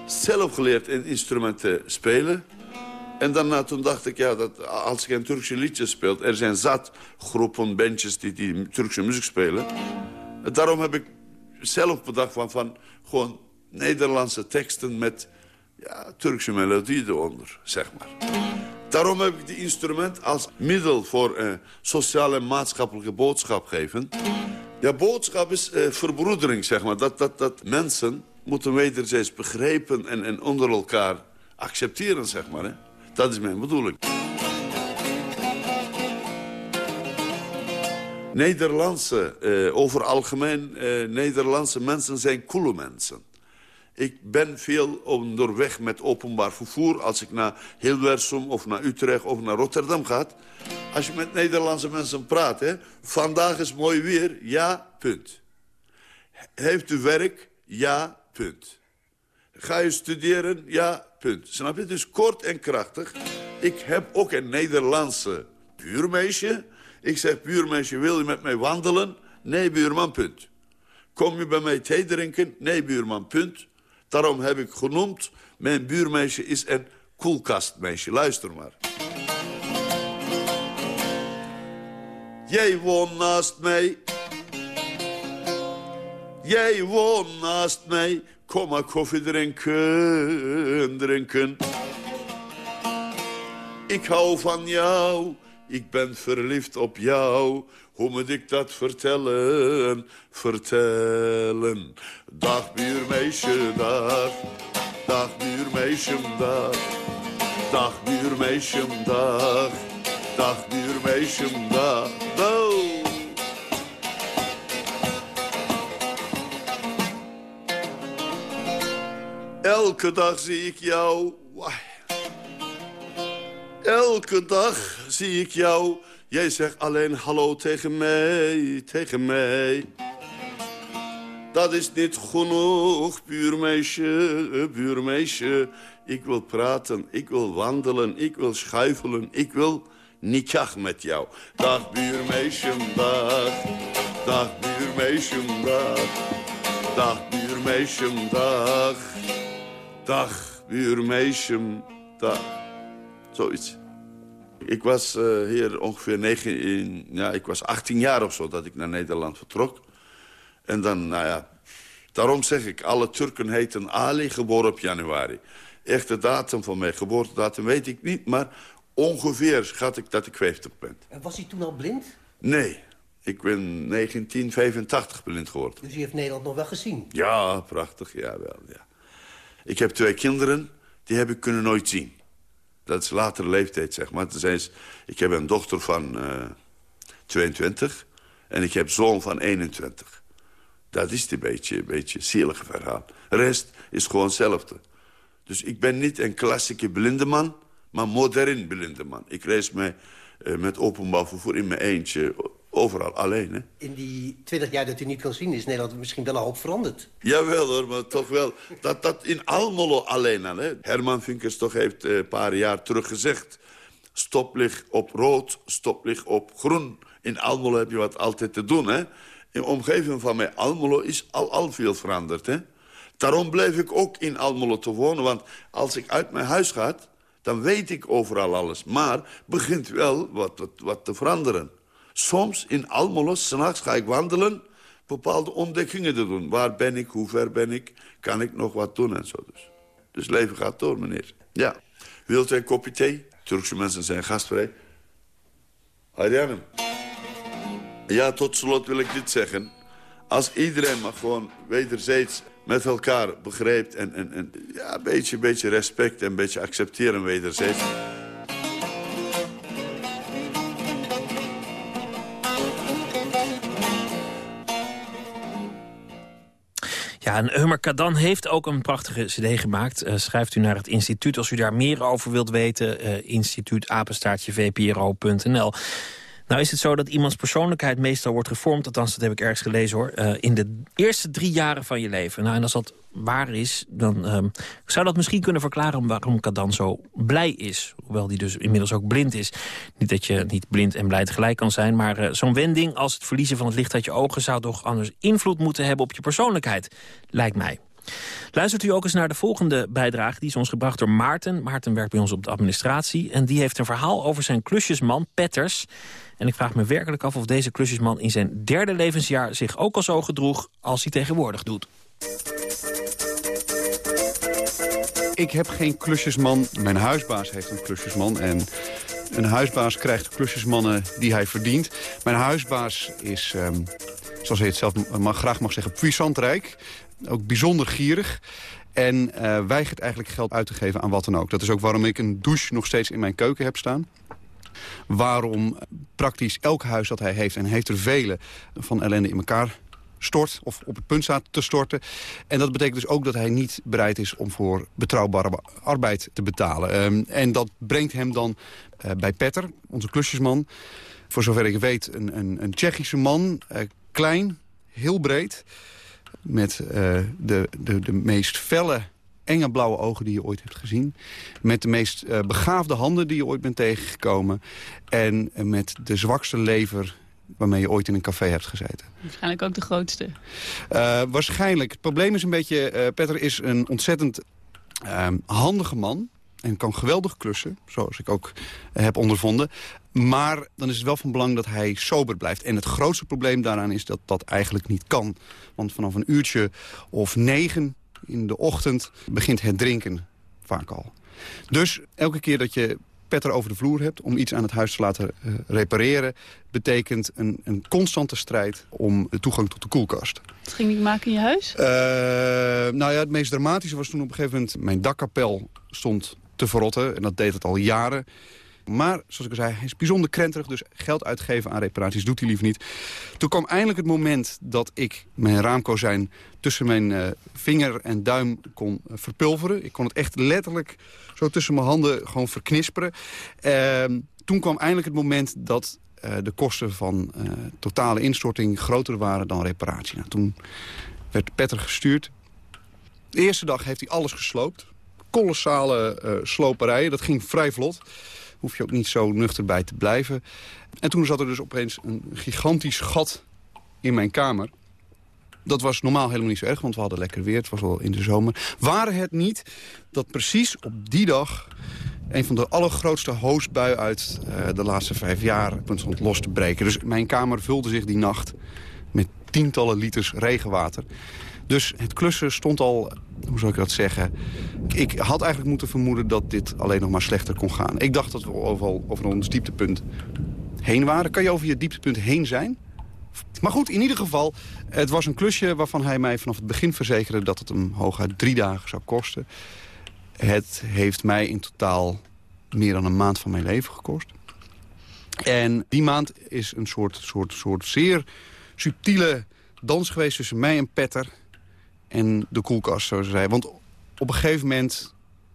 Zelf geleerd in instrumenten spelen. En daarna toen dacht ik, ja, dat als ik een Turkse liedje speelt... er zijn zat groepen, bandjes die, die Turkse muziek spelen. Daarom heb ik zelf bedacht van, van gewoon Nederlandse teksten... met ja, Turkse melodie eronder, zeg maar. Daarom heb ik die instrument als middel voor uh, sociale en maatschappelijke boodschap geven. Ja, boodschap is uh, verbroedering, zeg maar. Dat, dat, dat mensen moeten wederzijds begrijpen en, en onder elkaar accepteren, zeg maar. Hè? Dat is mijn bedoeling. Nederlandse, uh, over algemeen, Nederlandse mensen zijn coole mensen. Ik ben veel onderweg met openbaar vervoer. Als ik naar Hilversum of naar Utrecht of naar Rotterdam ga. Als je met Nederlandse mensen praat. Hè, vandaag is mooi weer. Ja, punt. Heeft u werk? Ja, punt. Ga je studeren? Ja, punt. Snap je? Dus kort en krachtig. Ik heb ook een Nederlandse buurmeisje. Ik zeg, buurmeisje, wil je met mij wandelen? Nee, buurman, punt. Kom je bij mij thee drinken? Nee, buurman, punt. Daarom heb ik genoemd, mijn buurmeisje is een koelkastmeisje. Luister maar. Jij woont naast mij. Jij woont naast mij. Kom maar koffie drinken, drinken. Ik hou van jou. Ik ben verliefd op jou. Hoe moet ik dat vertellen, vertellen? Dag buurmeisje, dag. Dag buurmeisje, dag. Dag buurmeisje, dag. Dag buurmeisje, dag. Elke dag zie ik jou. Elke dag zie ik jou Jij zegt alleen hallo tegen mij, tegen mij. Dat is niet genoeg, buurmeisje, buurmeisje. Ik wil praten, ik wil wandelen, ik wil schuifelen, ik wil nikah met jou. Dag buurmeisje, dag. Dag buurmeisje, dag. Dag buurmeisje, dag. Dag buurmeisje, dag. Zoiets. Ik was uh, hier ongeveer negen, ja, ik was 18 jaar of zo dat ik naar Nederland vertrok. En dan, nou ja, daarom zeg ik, alle Turken heten Ali, geboren op januari. Echte datum van mijn geboortedatum weet ik niet, maar ongeveer schat ik dat ik 50 ben. En was hij toen al blind? Nee, ik ben 1985 blind geworden. Dus u heeft Nederland nog wel gezien? Ja, prachtig, ja wel, ja. Ik heb twee kinderen, die heb ik kunnen nooit zien. Dat is latere leeftijd, zeg maar. Dus ik heb een dochter van uh, eh, 22 en ik heb zoon van 21. Dat is een beetje, een beetje zielige verhaal. De rest is gewoon hetzelfde. Dus ik ben niet een klassieke blinde man, maar modern blinde man. Ik reis me, uh, met openbaar vervoer in mijn eentje Overal, alleen, hè? In die twintig jaar dat u niet kan zien... is Nederland misschien wel al hoop veranderd. Jawel, hoor, maar toch wel. Dat, dat in Almelo alleen al, hè? Herman Vinkers toch heeft eh, een paar jaar terug gezegd... stoplicht op rood, stoplicht op groen. In Almelo heb je wat altijd te doen, hè? In de omgeving van mij, Almelo, is al, al veel veranderd, hè? Daarom blijf ik ook in Almelo te wonen. Want als ik uit mijn huis ga, dan weet ik overal alles. Maar begint wel wat, wat, wat te veranderen. Soms in Almelo, s'nachts ga ik wandelen... bepaalde ontdekkingen te doen. Waar ben ik, hoe ver ben ik, kan ik nog wat doen en zo. Dus, dus leven gaat door, meneer. Ja. Wilt u een kopje thee? Turkse mensen zijn gastvrij. Ariane. Ja, tot slot wil ik dit zeggen. Als iedereen maar gewoon wederzijds met elkaar begrijpt... en, en, en ja, een beetje, beetje respect en een beetje accepteren wederzijds... Ja, en Hummer Kadan heeft ook een prachtige cd gemaakt. Uh, schrijft u naar het instituut als u daar meer over wilt weten. Uh, instituut apenstaartje vpro.nl. Nou is het zo dat iemands persoonlijkheid meestal wordt gevormd... althans, dat heb ik ergens gelezen hoor... Uh, in de eerste drie jaren van je leven. Nou, en als dat waar is, dan um, zou dat misschien kunnen verklaren... waarom Kadan zo blij is. Hoewel die dus inmiddels ook blind is. Niet dat je niet blind en blij tegelijk kan zijn... maar uh, zo'n wending als het verliezen van het licht uit je ogen... zou toch anders invloed moeten hebben op je persoonlijkheid, lijkt mij. Luistert u ook eens naar de volgende bijdrage. Die is ons gebracht door Maarten. Maarten werkt bij ons op de administratie. En die heeft een verhaal over zijn klusjesman Petters. En ik vraag me werkelijk af of deze klusjesman in zijn derde levensjaar... zich ook al zo gedroeg als hij tegenwoordig doet. Ik heb geen klusjesman. Mijn huisbaas heeft een klusjesman. En een huisbaas krijgt klusjesmannen die hij verdient. Mijn huisbaas is, um, zoals hij het zelf mag, graag mag zeggen, puissant rijk. Ook bijzonder gierig. En uh, weigert eigenlijk geld uit te geven aan wat dan ook. Dat is ook waarom ik een douche nog steeds in mijn keuken heb staan. Waarom praktisch elk huis dat hij heeft, en heeft er vele van ellende in elkaar stort of op het punt staat te storten. En dat betekent dus ook dat hij niet bereid is om voor betrouwbare arbeid te betalen. Um, en dat brengt hem dan uh, bij Petter, onze klusjesman. Voor zover ik weet een, een, een Tsjechische man, uh, klein, heel breed met uh, de, de, de meest felle, enge blauwe ogen die je ooit hebt gezien. Met de meest uh, begaafde handen die je ooit bent tegengekomen. En met de zwakste lever waarmee je ooit in een café hebt gezeten. Waarschijnlijk ook de grootste. waarschijnlijk. Het probleem is een beetje... Petter is een ontzettend handige man en kan geweldig klussen, zoals ik ook heb ondervonden. Maar dan is het wel van belang dat hij sober blijft. En het grootste probleem daaraan is dat dat eigenlijk niet kan. Want vanaf een uurtje of negen in de ochtend begint het drinken vaak al. Dus elke keer dat je Petter over de vloer hebt om iets aan het huis te laten uh, repareren... betekent een, een, constante strijd om de toegang tot de koelkast. Wat ging die maken in je huis? Uh, nou ja, het meest dramatische was toen op een gegeven moment... mijn dakkapel stond te verrotten. En dat deed het al jaren. Maar, zoals ik al zei, hij is bijzonder krenterig. Dus geld uitgeven aan reparaties doet hij liever niet. Toen kwam eindelijk het moment dat ik mijn raamkozijn... tussen mijn uh, vinger en duim kon uh, verpulveren. Ik kon het echt letterlijk zo tussen mijn handen gewoon verknisperen. Uh, toen kwam eindelijk het moment dat uh, de kosten van totale instorting... groter waren dan reparatie. Nou, toen werd Petter gestuurd. De eerste dag heeft hij alles gesloopt kolossale uh, sloperijen. Dat ging vrij vlot. Hoef je ook niet zo nuchter bij te blijven. En toen zat er dus opeens een gigantisch gat in mijn kamer. Dat was normaal helemaal niet zo erg, want we hadden lekker weer. Het was al in de zomer. Waren het niet dat precies op die dag... een van de allergrootste hoosbuien uit uh, de laatste vijf jaar stond los te breken. Dus mijn kamer vulde zich die nacht met tientallen liters regenwater. Dus het klussen stond al, hoe zou ik dat zeggen... Ik had eigenlijk moeten vermoeden dat dit alleen nog maar slechter kon gaan. Ik dacht dat we overal over ons dieptepunt heen waren. Kan je over je dieptepunt heen zijn? Maar goed, in ieder geval, het was een klusje waarvan hij mij vanaf het begin verzekerde... dat het hem hooguit drie dagen zou kosten. Het heeft mij in totaal meer dan een maand van mijn leven gekost. En die maand is een soort, soort, soort zeer subtiele dans geweest tussen mij en Petter en de koelkast, zoals zei. Want op een gegeven moment,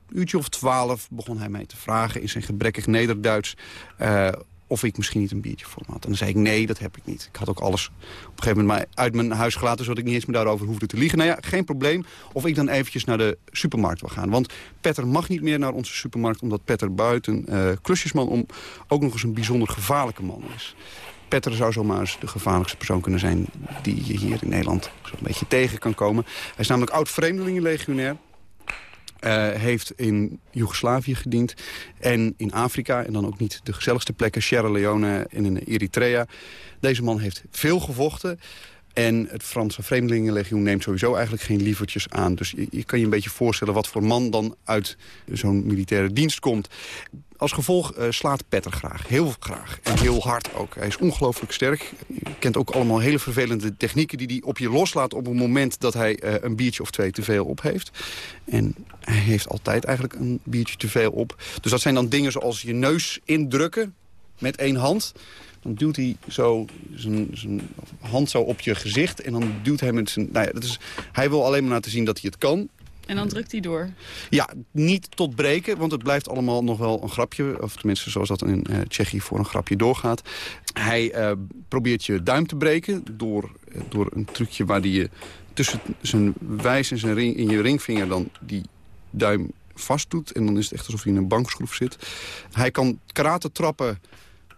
een uurtje of twaalf... begon hij mij te vragen in zijn gebrekkig Nederduits... Uh, of ik misschien niet een biertje voor hem had. En dan zei ik, nee, dat heb ik niet. Ik had ook alles op een gegeven moment uit mijn huis gelaten... zodat ik niet eens meer daarover hoefde te liegen. Nou ja, geen probleem of ik dan eventjes naar de supermarkt wil gaan. Want Petter mag niet meer naar onze supermarkt... omdat Petter buiten uh, klusjesman om ook nog eens een bijzonder gevaarlijke man is. Petter zou zomaar eens de gevaarlijkste persoon kunnen zijn... die je hier in Nederland zo'n beetje tegen kan komen. Hij is namelijk oud-vreemdelingenlegionair. Uh, heeft in Joegoslavië gediend en in Afrika. En dan ook niet de gezelligste plekken, Sierra Leone en in Eritrea. Deze man heeft veel gevochten. En het Franse Vreemdelingenlegioen neemt sowieso eigenlijk geen lievertjes aan. Dus je, kan je een beetje voorstellen wat voor man dan uit zo'n militaire dienst komt. Als gevolg uh, slaat Petter graag. Heel graag. En heel hard ook. Hij is ongelooflijk sterk. Je kent ook allemaal hele vervelende technieken die hij op je loslaat... op het moment dat hij uh, een biertje of twee te veel op heeft. En hij heeft altijd eigenlijk een biertje te veel op. Dus dat zijn dan dingen zoals je neus indrukken met één hand... Dan duwt hij zo zijn, zijn hand zo op je gezicht. En dan duwt hij met zijn... Nou ja, dat is, hij wil alleen maar laten zien dat hij het kan. En dan drukt hij door? Ja, niet tot breken, want het blijft allemaal nog wel een grapje. Of tenminste, zoals dat in uh, Tsjechië voor een grapje doorgaat. Hij uh, probeert je duim te breken door, uh, door een trucje waar hij je tussen zijn wijs en zijn ring, in je ringvinger dan die duim vast doet. En dan is het echt alsof hij in een bankschroef zit. Hij kan karate trappen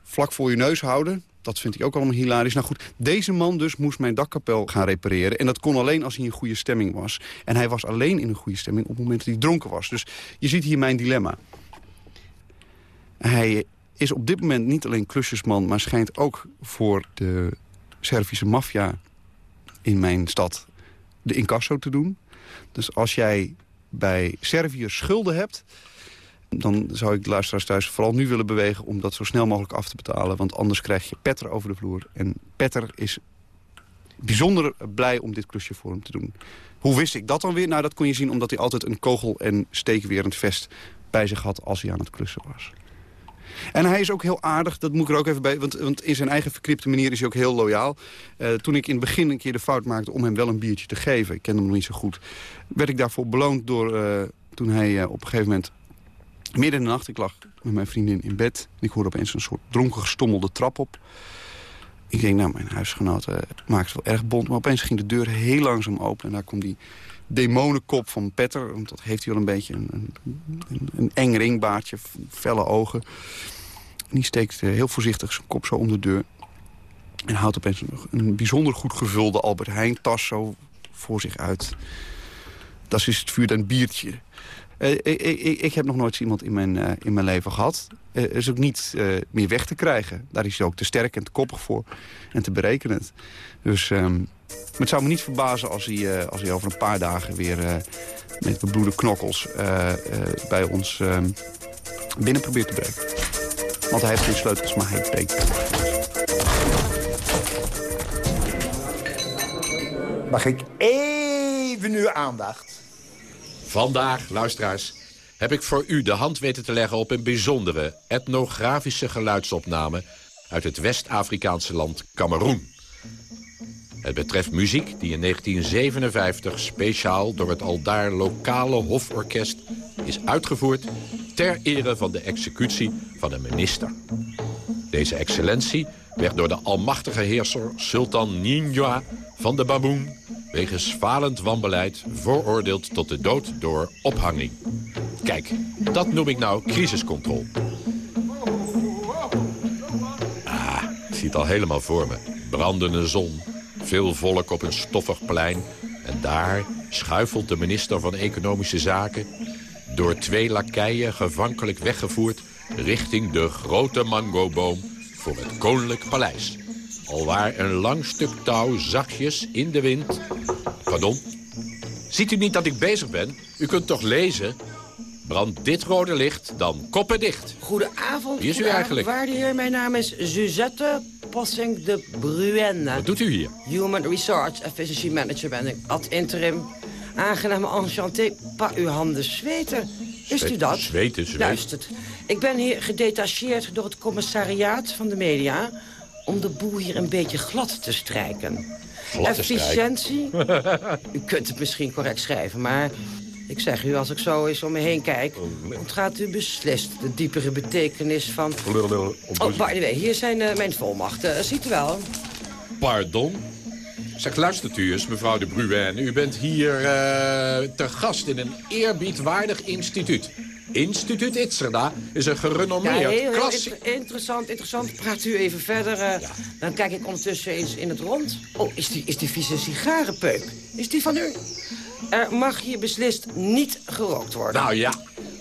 vlak voor je neus houden. Dat vind ik ook allemaal hilarisch. Nou goed, deze man dus moest mijn dakkapel gaan repareren. En dat kon alleen als hij in goede stemming was. En hij was alleen in een goede stemming op het moment dat hij dronken was. Dus je ziet hier mijn dilemma. Hij is op dit moment niet alleen klusjesman... maar schijnt ook voor de Servische maffia in mijn stad de incasso te doen. Dus als jij bij Serviërs schulden hebt... dan zou ik de luisteraars thuis vooral nu willen bewegen... om dat zo snel mogelijk af te betalen. Want anders krijg je Petter over de vloer. En Petter is bijzonder blij om dit klusje voor hem te doen. Hoe wist ik dat dan weer? Nou, dat kon je zien omdat hij altijd een kogel- en steekwerend vest bij zich had... als hij aan het klussen was. En hij is ook heel aardig, dat moet ik er ook even bij... want, want in zijn eigen verkripte manier is hij ook heel loyaal. Uh, toen ik in het begin een keer de fout maakte om hem wel een biertje te geven... ik ken hem nog niet zo goed... werd ik daarvoor beloond door uh, toen hij uh, op een gegeven moment... midden in de nacht, ik lag met mijn vriendin in bed... en ik hoorde opeens een soort dronken gestommelde trap op. Ik denk, nou, mijn huisgenoot maakt het wel erg bond... maar opeens ging de deur heel langzaam open en daar komt die demonenkop van Petter. Want dat heeft hij wel een beetje een, een, een, eng ringbaardje, felle ogen. En die steekt heel voorzichtig zijn kop zo om de deur. En houdt opeens een, een bijzonder goed gevulde Albert Heijn tas zo voor zich uit. Dat is het vuur biertje. Uh, ik, ik, ik, heb nog nooit iemand in mijn, uh, in mijn leven gehad. Uh, is ook niet meer weg te krijgen. Daar is hij ook te sterk en te koppig voor. En te berekenend. Dus um, het zou me niet verbazen als hij, als hij over een paar dagen weer met bebloede knokkels bij ons ehm, binnen probeert te breken. Want hij heeft geen sleutels, maar hij breekt. Mag ik even uw aandacht? Vandaag, luisteraars, heb ik voor u de hand weten te leggen op een bijzondere etnografische geluidsopname uit het West-Afrikaanse land Cameroen. Het betreft muziek die in 1957 speciaal door het aldaar lokale hoforkest is uitgevoerd ter ere van de executie van een minister. Deze excellentie werd door de almachtige heerser Sultan Ninja van de Baboon wegens falend wanbeleid veroordeeld tot de dood door ophanging. Kijk, dat noem ik nou crisiscontrole. Ah, ik zie al helemaal voor me. Brandende zon, veel volk op een stoffig plein... en daar schuifelt de minister van Economische Zaken... door twee lakeien gevankelijk weggevoerd... richting de grote mangoboom voor het Koninklijk Paleis. Alwaar een lang stuk touw zachtjes in de wind... Pardon? Ziet u niet dat ik bezig ben? U kunt toch lezen? Brand dit rode licht, dan koppen dicht. Goedenavond. Wie is u eigenlijk? Waarde heer, mijn naam is Suzette Passing de Bruyenne. Wat doet u hier? Human Resource Efficiency Manager ben ik. Ad interim. Aangenaam enchanté. Pa uw handen zweten. Is u dat? Zweten, zweten. Luistert. Ik ben hier gedetacheerd door het commissariaat van de media... om de boel hier een beetje glad te strijken. Glad te Efficiëntie? u kunt het misschien correct schrijven, maar... Ik zeg u, als ik zo eens om me heen kijk... ontgaat u beslist de diepere betekenis van... Oh, by the way, hier zijn uh, mijn volmachten. Uh, ziet u wel. Pardon? Zeg, luistert u eens, mevrouw de Bruyenne. U bent hier uh, te gast in een eerbiedwaardig instituut. Instituut Itzerda is een gerenommeerd ja, heel, klas... Inter interessant, interessant. Praat u even verder. Uh, ja. Dan kijk ik ondertussen eens in het rond. Oh, is die, is die vieze sigarenpeuk? Is die van u? Er mag hier beslist niet gerookt worden. Nou ja.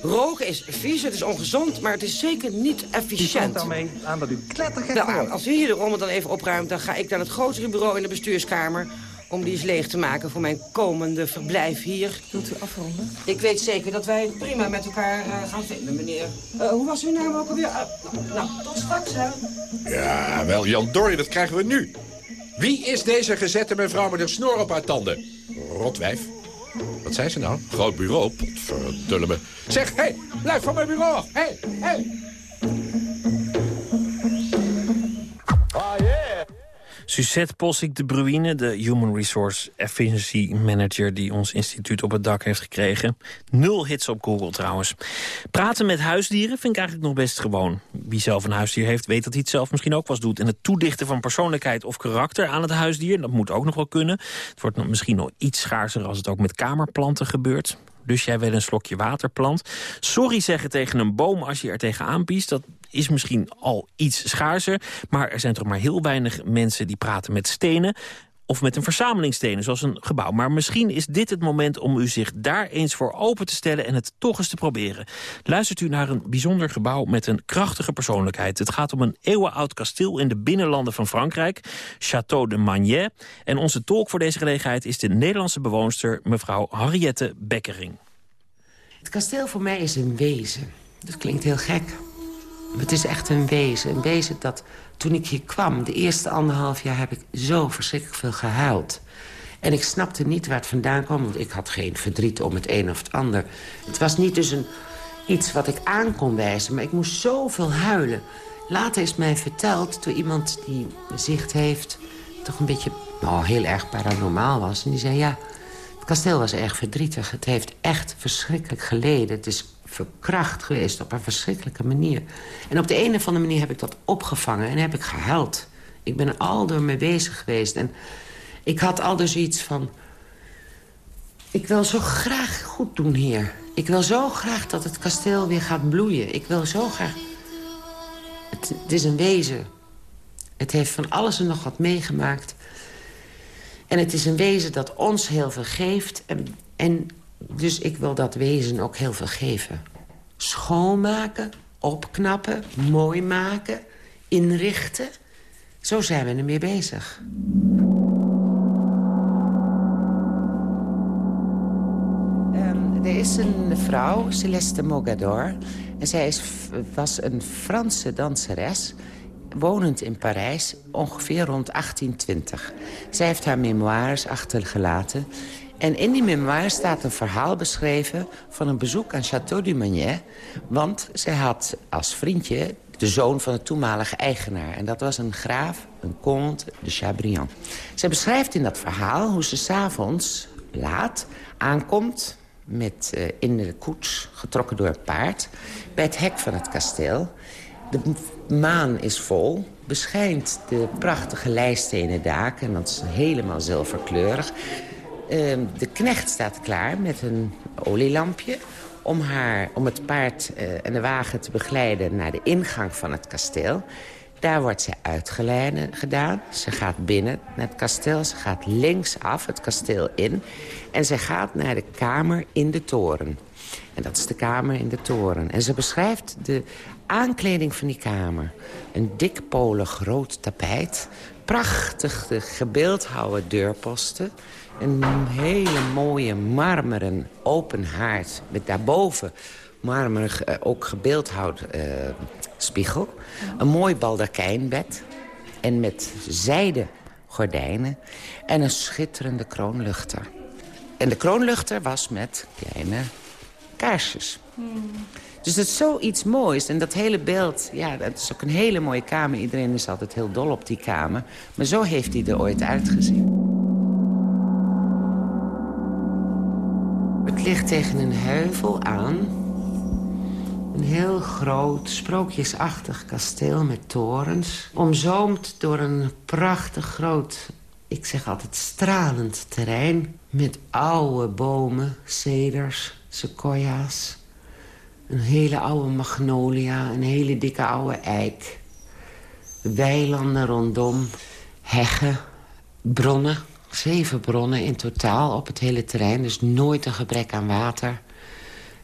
Roken is vies, het is ongezond, maar het is zeker niet efficiënt. U daarmee aan dat u klettergek nou, Als u hier de rommel dan even opruimt... dan ga ik naar het grotere bureau in de bestuurskamer om die eens leeg te maken voor mijn komende verblijf hier. Wilt u afronden? Ik weet zeker dat wij het prima met elkaar uh, gaan vinden, meneer. Uh, hoe was uw naam ook alweer? Uh, nou, tot straks, hè. Ja, wel, Jan Dorry, dat krijgen we nu. Wie is deze gezette mevrouw met een snor op haar tanden? Rotwijf. Wat zei ze nou? Groot bureau? Potverdulle me. Zeg, hé, hey, blijf van mijn bureau. Hé, hey, hé. Hey. Suzette Possik de Bruine, de Human Resource Efficiency Manager... die ons instituut op het dak heeft gekregen. Nul hits op Google trouwens. Praten met huisdieren vind ik eigenlijk nog best gewoon. Wie zelf een huisdier heeft, weet dat hij het zelf misschien ook eens doet. En het toedichten van persoonlijkheid of karakter aan het huisdier... dat moet ook nog wel kunnen. Het wordt misschien nog iets schaarser als het ook met kamerplanten gebeurt dus jij wel een slokje waterplant. Sorry zeggen tegen een boom als je er tegenaan piest... dat is misschien al iets schaarser. Maar er zijn toch maar heel weinig mensen die praten met stenen of met een verzameling stenen, zoals een gebouw. Maar misschien is dit het moment om u zich daar eens voor open te stellen... en het toch eens te proberen. Luistert u naar een bijzonder gebouw met een krachtige persoonlijkheid. Het gaat om een eeuwenoud kasteel in de binnenlanden van Frankrijk... Château de Magnet. En onze tolk voor deze gelegenheid is de Nederlandse bewoonster... mevrouw Henriette Bekkering. Het kasteel voor mij is een wezen. Dat klinkt heel gek. Het is echt een wezen. Een wezen dat toen ik hier kwam, de eerste anderhalf jaar... heb ik zo verschrikkelijk veel gehuild. En ik snapte niet waar het vandaan kwam, want ik had geen verdriet om het een of het ander. Het was niet dus een, iets wat ik aan kon wijzen, maar ik moest zoveel huilen. Later is mij verteld door iemand die zicht heeft... toch een beetje, nou, heel erg paranormaal was. En die zei, ja, het kasteel was erg verdrietig. Het heeft echt verschrikkelijk geleden. Het is verkracht geweest op een verschrikkelijke manier. En op de een of andere manier heb ik dat opgevangen en heb ik gehuild. Ik ben er al door mee bezig geweest. En ik had al dus iets van... Ik wil zo graag goed doen hier. Ik wil zo graag dat het kasteel weer gaat bloeien. Ik wil zo graag... Het, het is een wezen. Het heeft van alles en nog wat meegemaakt. En het is een wezen dat ons heel veel geeft. En, en dus ik wil dat wezen ook heel veel geven. Schoonmaken, opknappen, mooi maken, inrichten. Zo zijn we ermee bezig. Um, er is een vrouw, Celeste Mogador. En zij is, was een Franse danseres wonend in Parijs, ongeveer rond 1820. Zij heeft haar memoires achtergelaten. En in die memoires staat een verhaal beschreven... van een bezoek aan Château du Magnet. Want zij had als vriendje de zoon van de toenmalige eigenaar. En dat was een graaf, een comte de Chabriand. Zij beschrijft in dat verhaal hoe ze s'avonds laat aankomt... Met, uh, in de koets, getrokken door een paard... bij het hek van het kasteel. De maan is vol, beschijnt de prachtige lijststenen daken... en dat is helemaal zilverkleurig. Ehm, de knecht staat klaar met een olielampje... om, haar, om het paard eh, en de wagen te begeleiden naar de ingang van het kasteel. Daar wordt ze uitgeleiden gedaan. Ze gaat binnen het kasteel. Ze gaat linksaf het kasteel in. En ze gaat naar de kamer in de toren. En dat is de kamer in de toren. En ze beschrijft de aankleding van die kamer. Een dikpolig rood tapijt. Prachtig gebeeldhouwen deurposten. Een hele mooie marmeren open haard. Met daarboven marmeren uh, ook gebeeldhouwd uh, spiegel. Een mooi baldakijnbed. En met zijden gordijnen. En een schitterende kroonluchter. En de kroonluchter was met kleine kaarsjes. Hmm. Dus dat is zoiets moois. En dat hele beeld, ja, dat is ook een hele mooie kamer. Iedereen is altijd heel dol op die kamer. Maar zo heeft hij er ooit uitgezien. Ligt tegen een heuvel aan. Een heel groot, sprookjesachtig kasteel met torens. Omzoomd door een prachtig groot, ik zeg altijd stralend terrein. Met oude bomen, ceders, sequoia's. Een hele oude magnolia, een hele dikke oude eik. Weilanden rondom, heggen, bronnen. Zeven bronnen in totaal op het hele terrein. Dus nooit een gebrek aan water.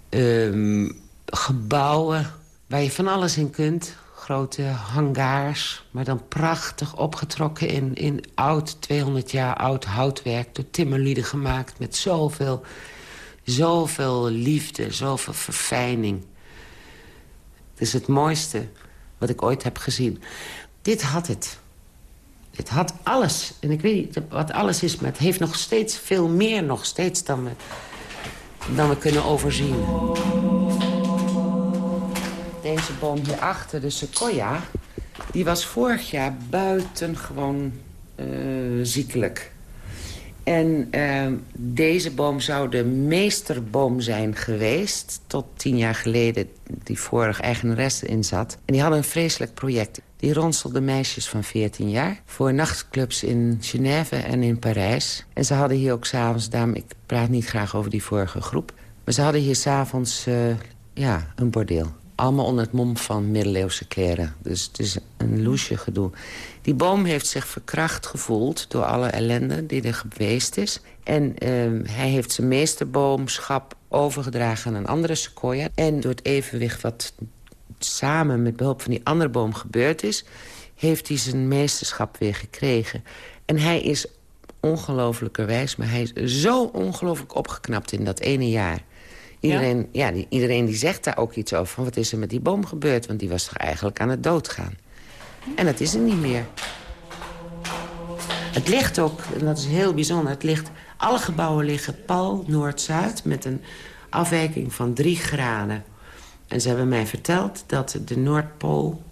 Ehm, gebouwen waar je van alles in kunt. Grote hangars, maar dan prachtig opgetrokken in, in oud, 200 jaar oud houtwerk... door timmerlieden gemaakt met zoveel Zoveel liefde, zoveel verfijning. Het is het mooiste wat ik ooit heb gezien. Dit had het. Het had alles. En ik weet niet wat alles is, maar het heeft nog steeds veel meer nog steeds dan we, dan we kunnen overzien. Deze boom hierachter, de sequoia, die was vorig jaar buitengewoon eh, ziekelijk. En uh, deze boom zou de meesterboom zijn geweest... tot tien jaar geleden die vorige eigenares in zat. En die hadden een vreselijk project. Die ronselde meisjes van 14 jaar... voor nachtclubs in Genève en in Parijs. En ze hadden hier ook s'avonds... ik praat niet graag over die vorige groep... maar ze hadden hier s'avonds uh, ja, een bordeel. Allemaal onder het mom van middeleeuwse kleren. Dus het is een loesje gedoe. Die boom heeft zich verkracht gevoeld door alle ellende die er geweest is. En uh, hij heeft zijn meesterboomschap overgedragen aan een andere sequoia. En door het evenwicht wat samen met behulp van die andere boom gebeurd is... heeft hij zijn meesterschap weer gekregen. En hij is ongelooflijkerwijs, maar hij is zo ongelooflijk opgeknapt in dat ene jaar... Iedereen, ja? die, iedereen die zegt daar ook iets over. Van wat is er met die boom gebeurd? Want die was toch eigenlijk aan het doodgaan. En dat is er niet meer. Het ligt ook, en dat is heel bijzonder... Het ligt, alle gebouwen liggen pal noord-zuid... met een afwijking van drie graden. En ze hebben mij verteld dat de Noordpool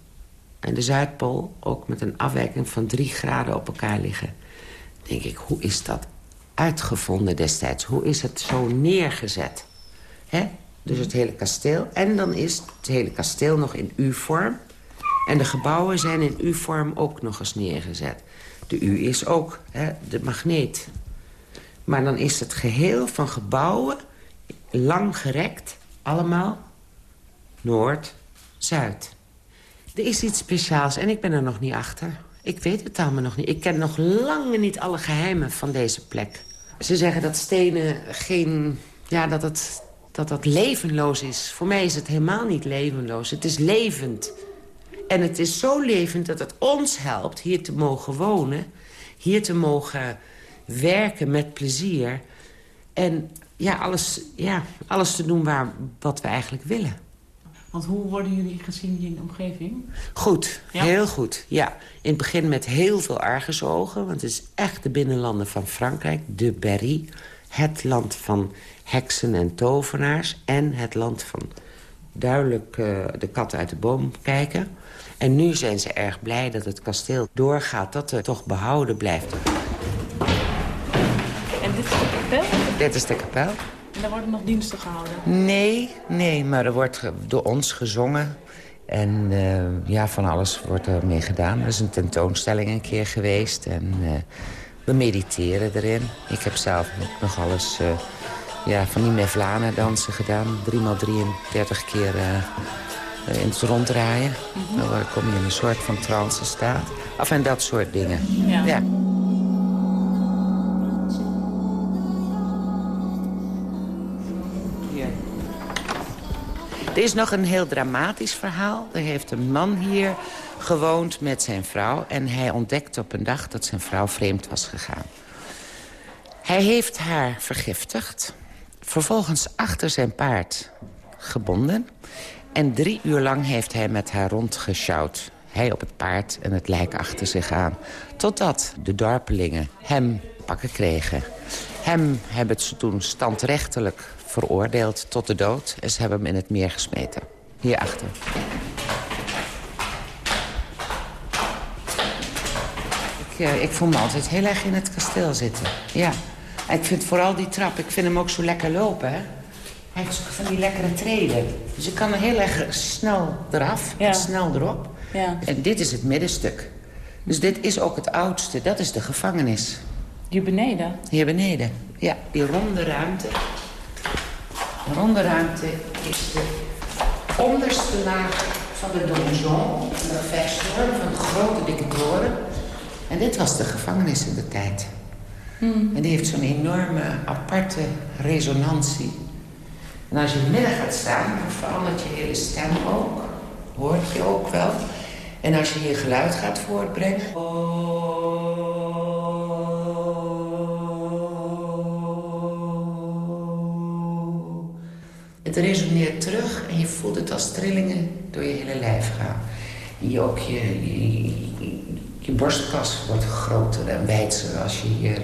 en de Zuidpool... ook met een afwijking van drie graden op elkaar liggen. Denk ik, hoe is dat uitgevonden destijds? Hoe is het zo neergezet? Dus het hele kasteel. En dan is het hele kasteel nog in U-vorm. En de gebouwen zijn in U-vorm ook nog eens neergezet. De U is ook de magneet. Maar dan is het geheel van gebouwen lang gerekt. Allemaal Noord, Zuid. Er is iets speciaals en ik ben er nog niet achter. Ik weet het allemaal nog niet. Ik ken nog lang niet alle geheimen van deze plek. Ze zeggen dat stenen geen... Ja, dat het dat dat levenloos is. Voor mij is het helemaal niet levenloos. Het is levend. En het is zo levend dat het ons helpt hier te mogen wonen. Hier te mogen werken met plezier. En ja, alles, ja, alles te doen waar, wat we eigenlijk willen. Want hoe worden jullie gezien in de omgeving? Goed, heel goed. Ja. In het begin met heel veel argusogen. Want het is echt de binnenlanden van Frankrijk. De Berry. Het land van heksen en tovenaars... en het land van duidelijk uh, de kat uit de boom kijken. En nu zijn ze erg blij dat het kasteel doorgaat, dat het toch behouden blijft. En dit is de kapel? Dit is de kapel. Daar worden nog diensten gehouden? Nee, nee, maar er wordt door ons gezongen. En uh, ja, van alles wordt er mee gedaan. Er is een tentoonstelling een keer geweest. En uh, we mediteren erin. Ik heb zelf ook nog alles... Uh, ja, van die Mevlana dansen gedaan. 3x33 keer in het ronddraaien. Mm -hmm. Dan kom je in een soort van trance staat. Af en dat soort dingen. Ja. ja. Er is nog een heel dramatisch verhaal. Er heeft een man hier gewoond met zijn vrouw... en hij ontdekte op een dag dat zijn vrouw vreemd was gegaan. Hij heeft haar vergiftigd vervolgens achter zijn paard gebonden. En drie uur lang heeft hij met haar rondgesjouwd. Hij op het paard en het lijk achter zich aan. Totdat de dorpelingen hem pakken kregen. Hem hebben ze toen standrechtelijk veroordeeld tot de dood. En ze hebben hem in het meer gesmeten. Hierachter. Ik, uh, ik voel me altijd heel erg in het kasteel zitten. Ja. Ik vind vooral die trap, ik vind hem ook zo lekker lopen. Hè? Hij heeft van die lekkere treden. Dus ik kan er heel erg snel eraf en snel erop. Ja. En dit is het middenstuk. Dus dit is ook het oudste. Dat is de gevangenis. Hier beneden? Hier beneden. Ja, die ronde ruimte. De ronde ruimte is de onderste laag van de donjon. De gevechtsvorm van de grote dikke toren. En dit was de gevangenis in de tijd. Hmm. En die heeft zo'n enorme aparte resonantie. En als je midden gaat staan, dan verandert je hele stem ook. Hoort je ook wel. En als je hier geluid gaat voortbrengen... Het resoneert terug en je voelt het als trillingen door je hele lijf gaan. Je, ook je, je, je borstkas wordt groter en wijdser als je hier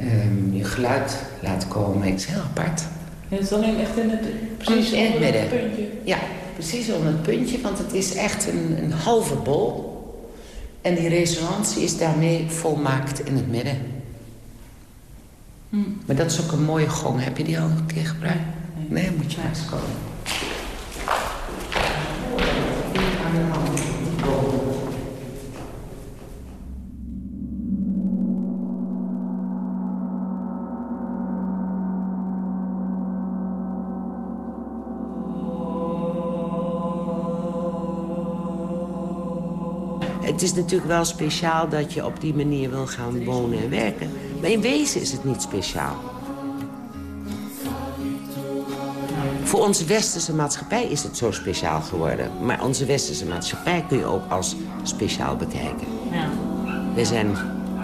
um, je geluid laat komen. Het is heel apart. En het is alleen echt in het, precies in het midden. puntje? Ja, precies onder het puntje, want het is echt een, een halve bol. En die resonantie is daarmee volmaakt in het midden. Hmm. Maar dat is ook een mooie gong. Heb je die al een keer gebruikt? Nee, moet je komen. Het is natuurlijk wel speciaal dat je op die manier wil gaan wonen en werken. Maar in wezen is het niet speciaal. Voor onze westerse maatschappij is het zo speciaal geworden. Maar onze westerse maatschappij kun je ook als speciaal bekijken. Ja. We zijn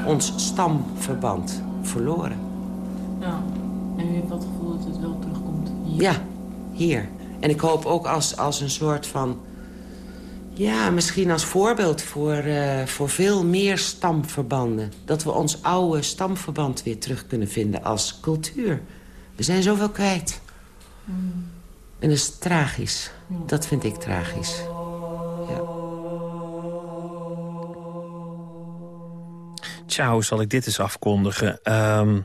ons stamverband verloren. ja. En u heeft wel het gevoel dat het wel terugkomt hier. Ja, hier. En ik hoop ook als, als een soort van... Ja, misschien als voorbeeld voor, eh, voor veel meer stamverbanden. Dat we ons oude stamverband weer terug kunnen vinden als cultuur. We zijn zoveel kwijt. En dat is tragisch. Dat vind ik tragisch. Tja, hoe zal ik dit eens afkondigen? Ehm,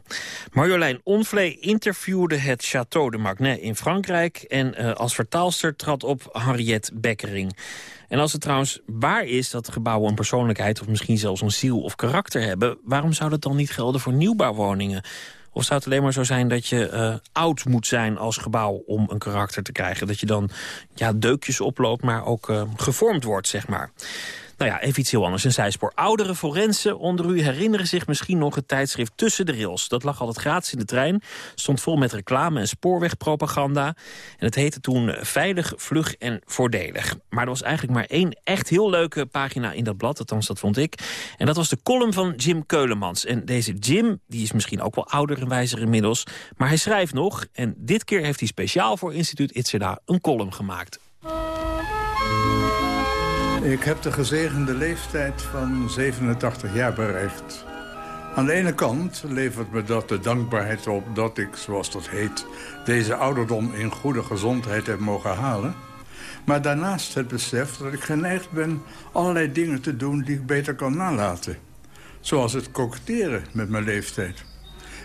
Marjolein Onvlee interviewde het Château de Magnet in Frankrijk... en eh, als vertaalster trad op Henriette Bekkering. En als het trouwens waar is dat gebouwen een persoonlijkheid... of misschien zelfs een ziel of karakter hebben... waarom zou dat dan niet gelden voor nieuwbouwwoningen? Of zou het alleen maar zo zijn dat je eh, oud moet zijn als gebouw... om een karakter te krijgen? Dat je dan ja, deukjes oploopt, maar ook eh, gevormd wordt, zeg maar. Nou ja, even iets heel anders. Een zijspoor. Oudere forensen onder u herinneren zich misschien nog het tijdschrift Tussen de Rails. Dat lag altijd gratis in de trein. Stond vol met reclame en spoorwegpropaganda. En het heette toen Veilig, Vlug en Voordelig. Maar er was eigenlijk maar één echt heel leuke pagina in dat blad. Althans, dat vond ik. En dat was de column van Jim Keulemans. En deze Jim, die is misschien ook wel ouder en wijzer inmiddels. Maar hij schrijft nog. En dit keer heeft hij speciaal voor instituut Itzerda een column gemaakt. Ik heb de gezegende leeftijd van 87 jaar bereikt. Aan de ene kant levert me dat de dankbaarheid op dat ik, zoals dat heet... deze ouderdom in goede gezondheid heb mogen halen. Maar daarnaast het besef dat ik geneigd ben allerlei dingen te doen die ik beter kan nalaten. Zoals het koketteren met mijn leeftijd.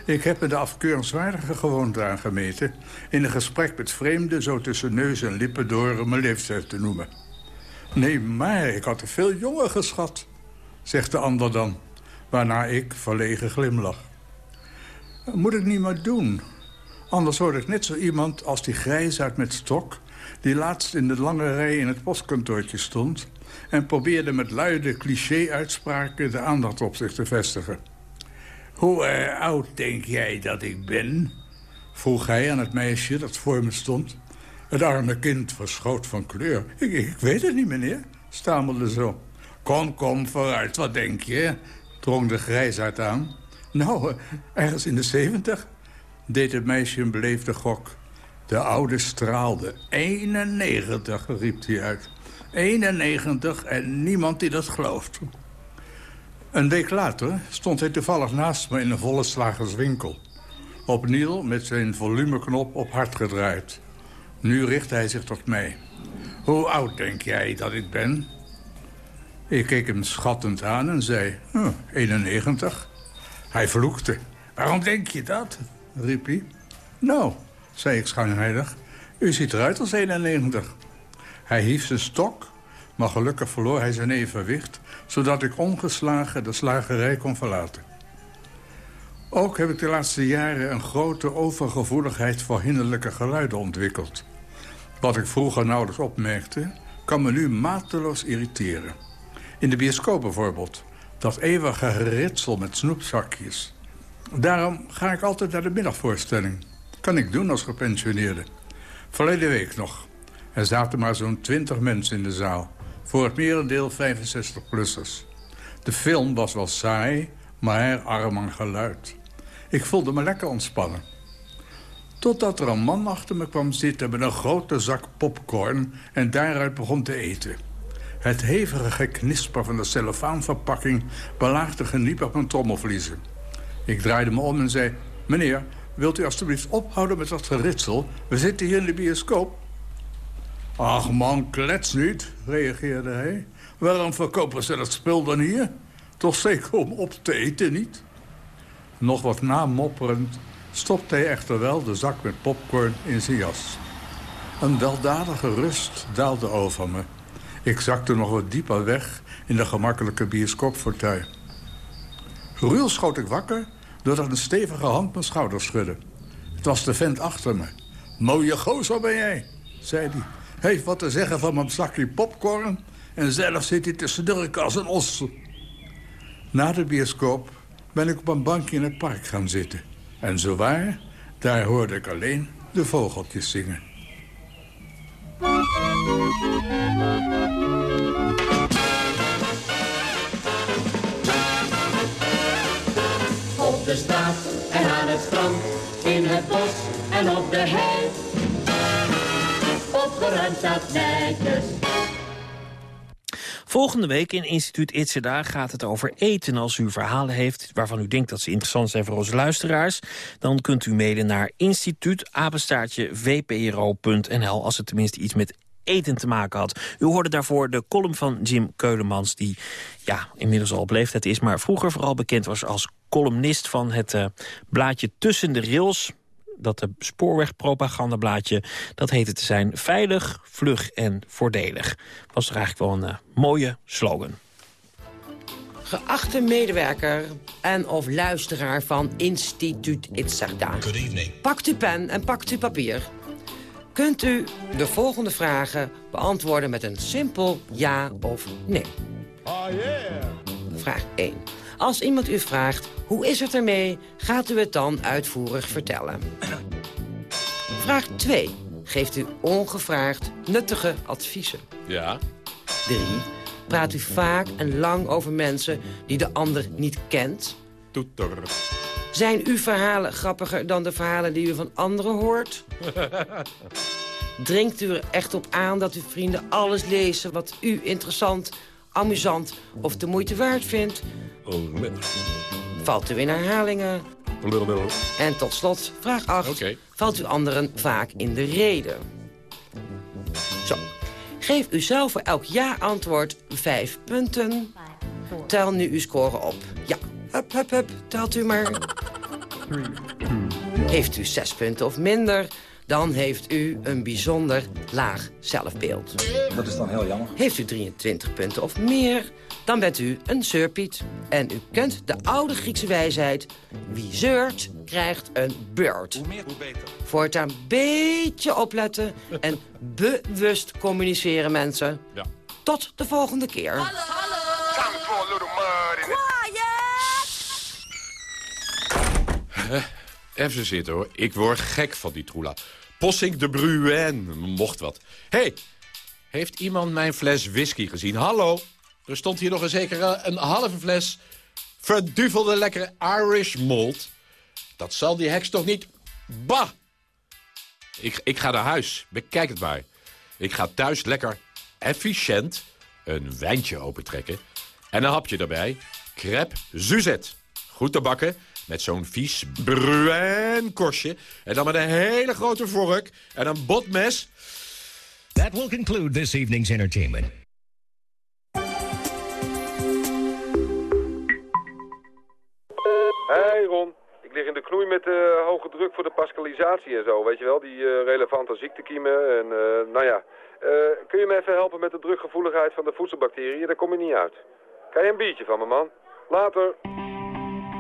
Ik heb me de afkeurenswaardige gewoonte aangemeten... in een gesprek met vreemden zo tussen neus en lippen door mijn leeftijd te noemen. Nee, maar ik had er veel jonger geschat, zegt de ander dan. Waarna ik verlegen glimlach. Moet ik niet meer doen. Anders word ik net zo iemand als die grijsaard met stok... die laatst in de lange rij in het postkantoortje stond... en probeerde met luide cliché-uitspraken de aandacht op zich te vestigen. Hoe eh, oud denk jij dat ik ben? Vroeg hij aan het meisje dat voor me stond. Het arme kind verschoot van kleur. Ik, ik weet het niet, meneer, stamelde zo. Kom, kom, vooruit, wat denk je? drong de grijsaard aan. Nou, eh, ergens in de zeventig, deed het meisje een beleefde gok. De oude straalde. 91, riep hij uit. 91 en niemand die dat gelooft. Een week later stond hij toevallig naast me in een volle slagerswinkel. Opnieuw met zijn volumeknop op hard gedraaid. Nu richt hij zich tot mij. Hoe oud denk jij dat ik ben? Ik keek hem schattend aan en zei, "Hm, 91. Hij vloekte. Waarom denk je dat? riep hij. Nou, zei ik schijnheilig, u ziet eruit als 91. Hij hief zijn stok, maar gelukkig verloor hij zijn evenwicht... zodat ik ongeslagen de slagerij kon verlaten. Ook heb ik de laatste jaren een grote overgevoeligheid voor hinderlijke geluiden ontwikkeld. Wat ik vroeger nauwelijks opmerkte, kan me nu mateloos irriteren. In de bioscoop bijvoorbeeld, dat eeuwige geritsel met snoepzakjes. Daarom ga ik altijd naar de middagvoorstelling. Kan ik doen als gepensioneerde. Verleden week nog. Er zaten maar zo'n 20 mensen in de zaal. Voor het merendeel 65-plussers. De film was wel saai, maar arm aan geluid. Ik voelde me lekker ontspannen. Totdat er een man achter me kwam zitten met een grote zak popcorn... en daaruit begon te eten. Het hevige geknisper van de cellofaanverpakking... belaagde geniep op mijn trommelvliezen. Ik draaide me om en zei... Meneer, wilt u alstublieft ophouden met dat geritsel? We zitten hier in de bioscoop. Ach man, klets niet, reageerde hij. Waarom verkopen ze dat spul dan hier? Toch zeker om op te eten, niet? Nog wat namopperend stopte hij echter wel de zak met popcorn in zijn jas. Een weldadige rust daalde over me. Ik zakte nog wat dieper weg in de gemakkelijke bioscoopfortuin. Ruw schoot ik wakker doordat een stevige hand mijn schouder schudde. Het was de vent achter me. Mooie gozer ben jij, zei hij. Heeft wat te zeggen van mijn zakje popcorn... en zelf zit hij te snurken als een os. Na de bioscoop ben ik op een bankje in het park gaan zitten. En zowaar, daar hoorde ik alleen de vogeltjes zingen. Op de straat en aan het strand, in het bos en op de hei. Opgeruimd staat netjes. Volgende week in instituut Itzeda gaat het over eten. Als u verhalen heeft waarvan u denkt dat ze interessant zijn voor onze luisteraars... dan kunt u mailen naar instituut-vpro.nl... als het tenminste iets met eten te maken had. U hoorde daarvoor de column van Jim Keulemans... die ja, inmiddels al op leeftijd is, maar vroeger vooral bekend was als columnist van het uh, blaadje Tussen de Rails dat de spoorwegpropagandablaadje, dat heette te zijn veilig, vlug en voordelig. Was toch eigenlijk wel een uh, mooie slogan. Geachte medewerker en of luisteraar van Instituut Itzerda. Good evening. Pakt uw pen en pakt uw papier. Kunt u de volgende vragen beantwoorden met een simpel ja of nee? Oh yeah. Vraag 1. Als iemand u vraagt, hoe is het ermee, gaat u het dan uitvoerig vertellen. Vraag 2. Geeft u ongevraagd nuttige adviezen. Ja. 3. Praat u vaak en lang over mensen die de ander niet kent. Toeter. Zijn uw verhalen grappiger dan de verhalen die u van anderen hoort? Drinkt u er echt op aan dat uw vrienden alles lezen wat u interessant, amusant of de moeite waard vindt? Valt u in herhalingen? En tot slot, vraag 8. Oké. Valt u anderen vaak in de reden? Zo. Geef u zelf voor elk ja-antwoord 5 punten. Tel nu uw score op. Ja, hup, hup, hup. Telt u maar. Heeft u 6 punten of minder, dan heeft u een bijzonder laag zelfbeeld. Dat is dan heel jammer. Heeft u 23 punten of meer, dan bent u een zeurpiet. En u kent de oude Griekse wijsheid... wie zeurt, krijgt een beurt. Hoe meer, hoe beter. Voortaan beetje opletten en bewust communiceren, mensen. Ja. Tot de volgende keer. Eh, Even zitten hoor. Ik word gek van die troela. Possing de Bruen. Mocht wat. hey, heeft iemand mijn fles whisky gezien? Hallo? Er stond hier nog een zeker eh, een halve fles verduvelde lekkere Irish malt. Dat zal die heks toch niet... Bah! Ik, ik ga naar huis. Bekijk het maar. Ik ga thuis lekker efficiënt een wijntje opentrekken. En een hapje erbij. Crêpe Suzette. Goed te bakken met zo'n vies bruin korstje. En dan met een hele grote vork en een botmes. That will conclude this evening's entertainment. Ik lig in de knoei met eh, hoge druk voor de pascalisatie en zo, weet je wel? Die eh, relevante ziektekiemen en eh, nou ja. Eh, kun je me even helpen met de drukgevoeligheid van de voedselbacteriën? Daar kom je niet uit. Kan je een biertje van me, man? Later.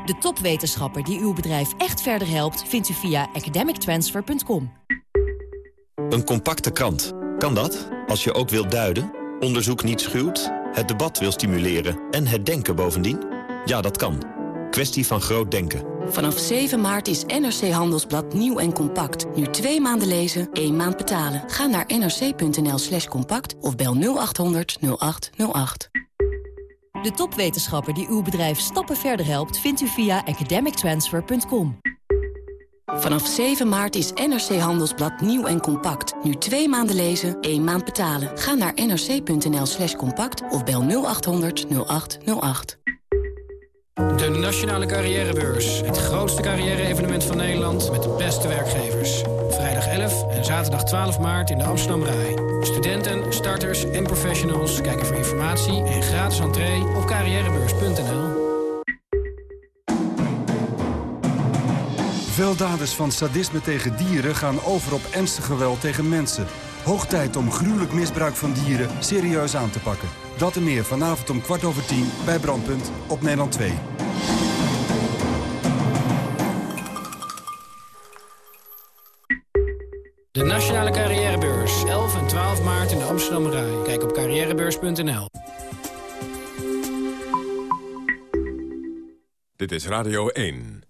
De topwetenschapper die uw bedrijf echt verder helpt... vindt u via academictransfer.com. Een compacte krant. Kan dat? Als je ook wilt duiden, onderzoek niet schuwt, het debat wil stimuleren en het denken bovendien? Ja, dat kan. Kwestie van groot denken. Vanaf 7 maart is NRC Handelsblad nieuw en compact. Nu twee maanden lezen, één maand betalen. Ga naar nrc.nl slash compact of bel 0800 0808. De topwetenschapper die uw bedrijf stappen verder helpt... vindt u via academictransfer.com. Vanaf 7 maart is NRC Handelsblad nieuw en compact. Nu twee maanden lezen, één maand betalen. Ga naar nrc.nl slash compact of bel 0800 0808. De Nationale Carrièrebeurs. Het grootste carrière-evenement van Nederland met de beste werkgevers. Vrijdag 11 en Zaterdag 12 maart in de Amsterdam Rai. Studenten, starters en professionals kijken voor informatie en gratis entree op carrièrebeurs.nl. Veel daders van sadisme tegen dieren gaan over op ernstig geweld tegen mensen. Hoog tijd om gruwelijk misbruik van dieren serieus aan te pakken. Dat en meer vanavond om kwart over tien bij Brandpunt op Nederland 2. De Nationale Carrièrebeurs. 11 en 12 maart in de Amsterdam Rai. Kijk op carrièrebeurs.nl. Dit is Radio 1.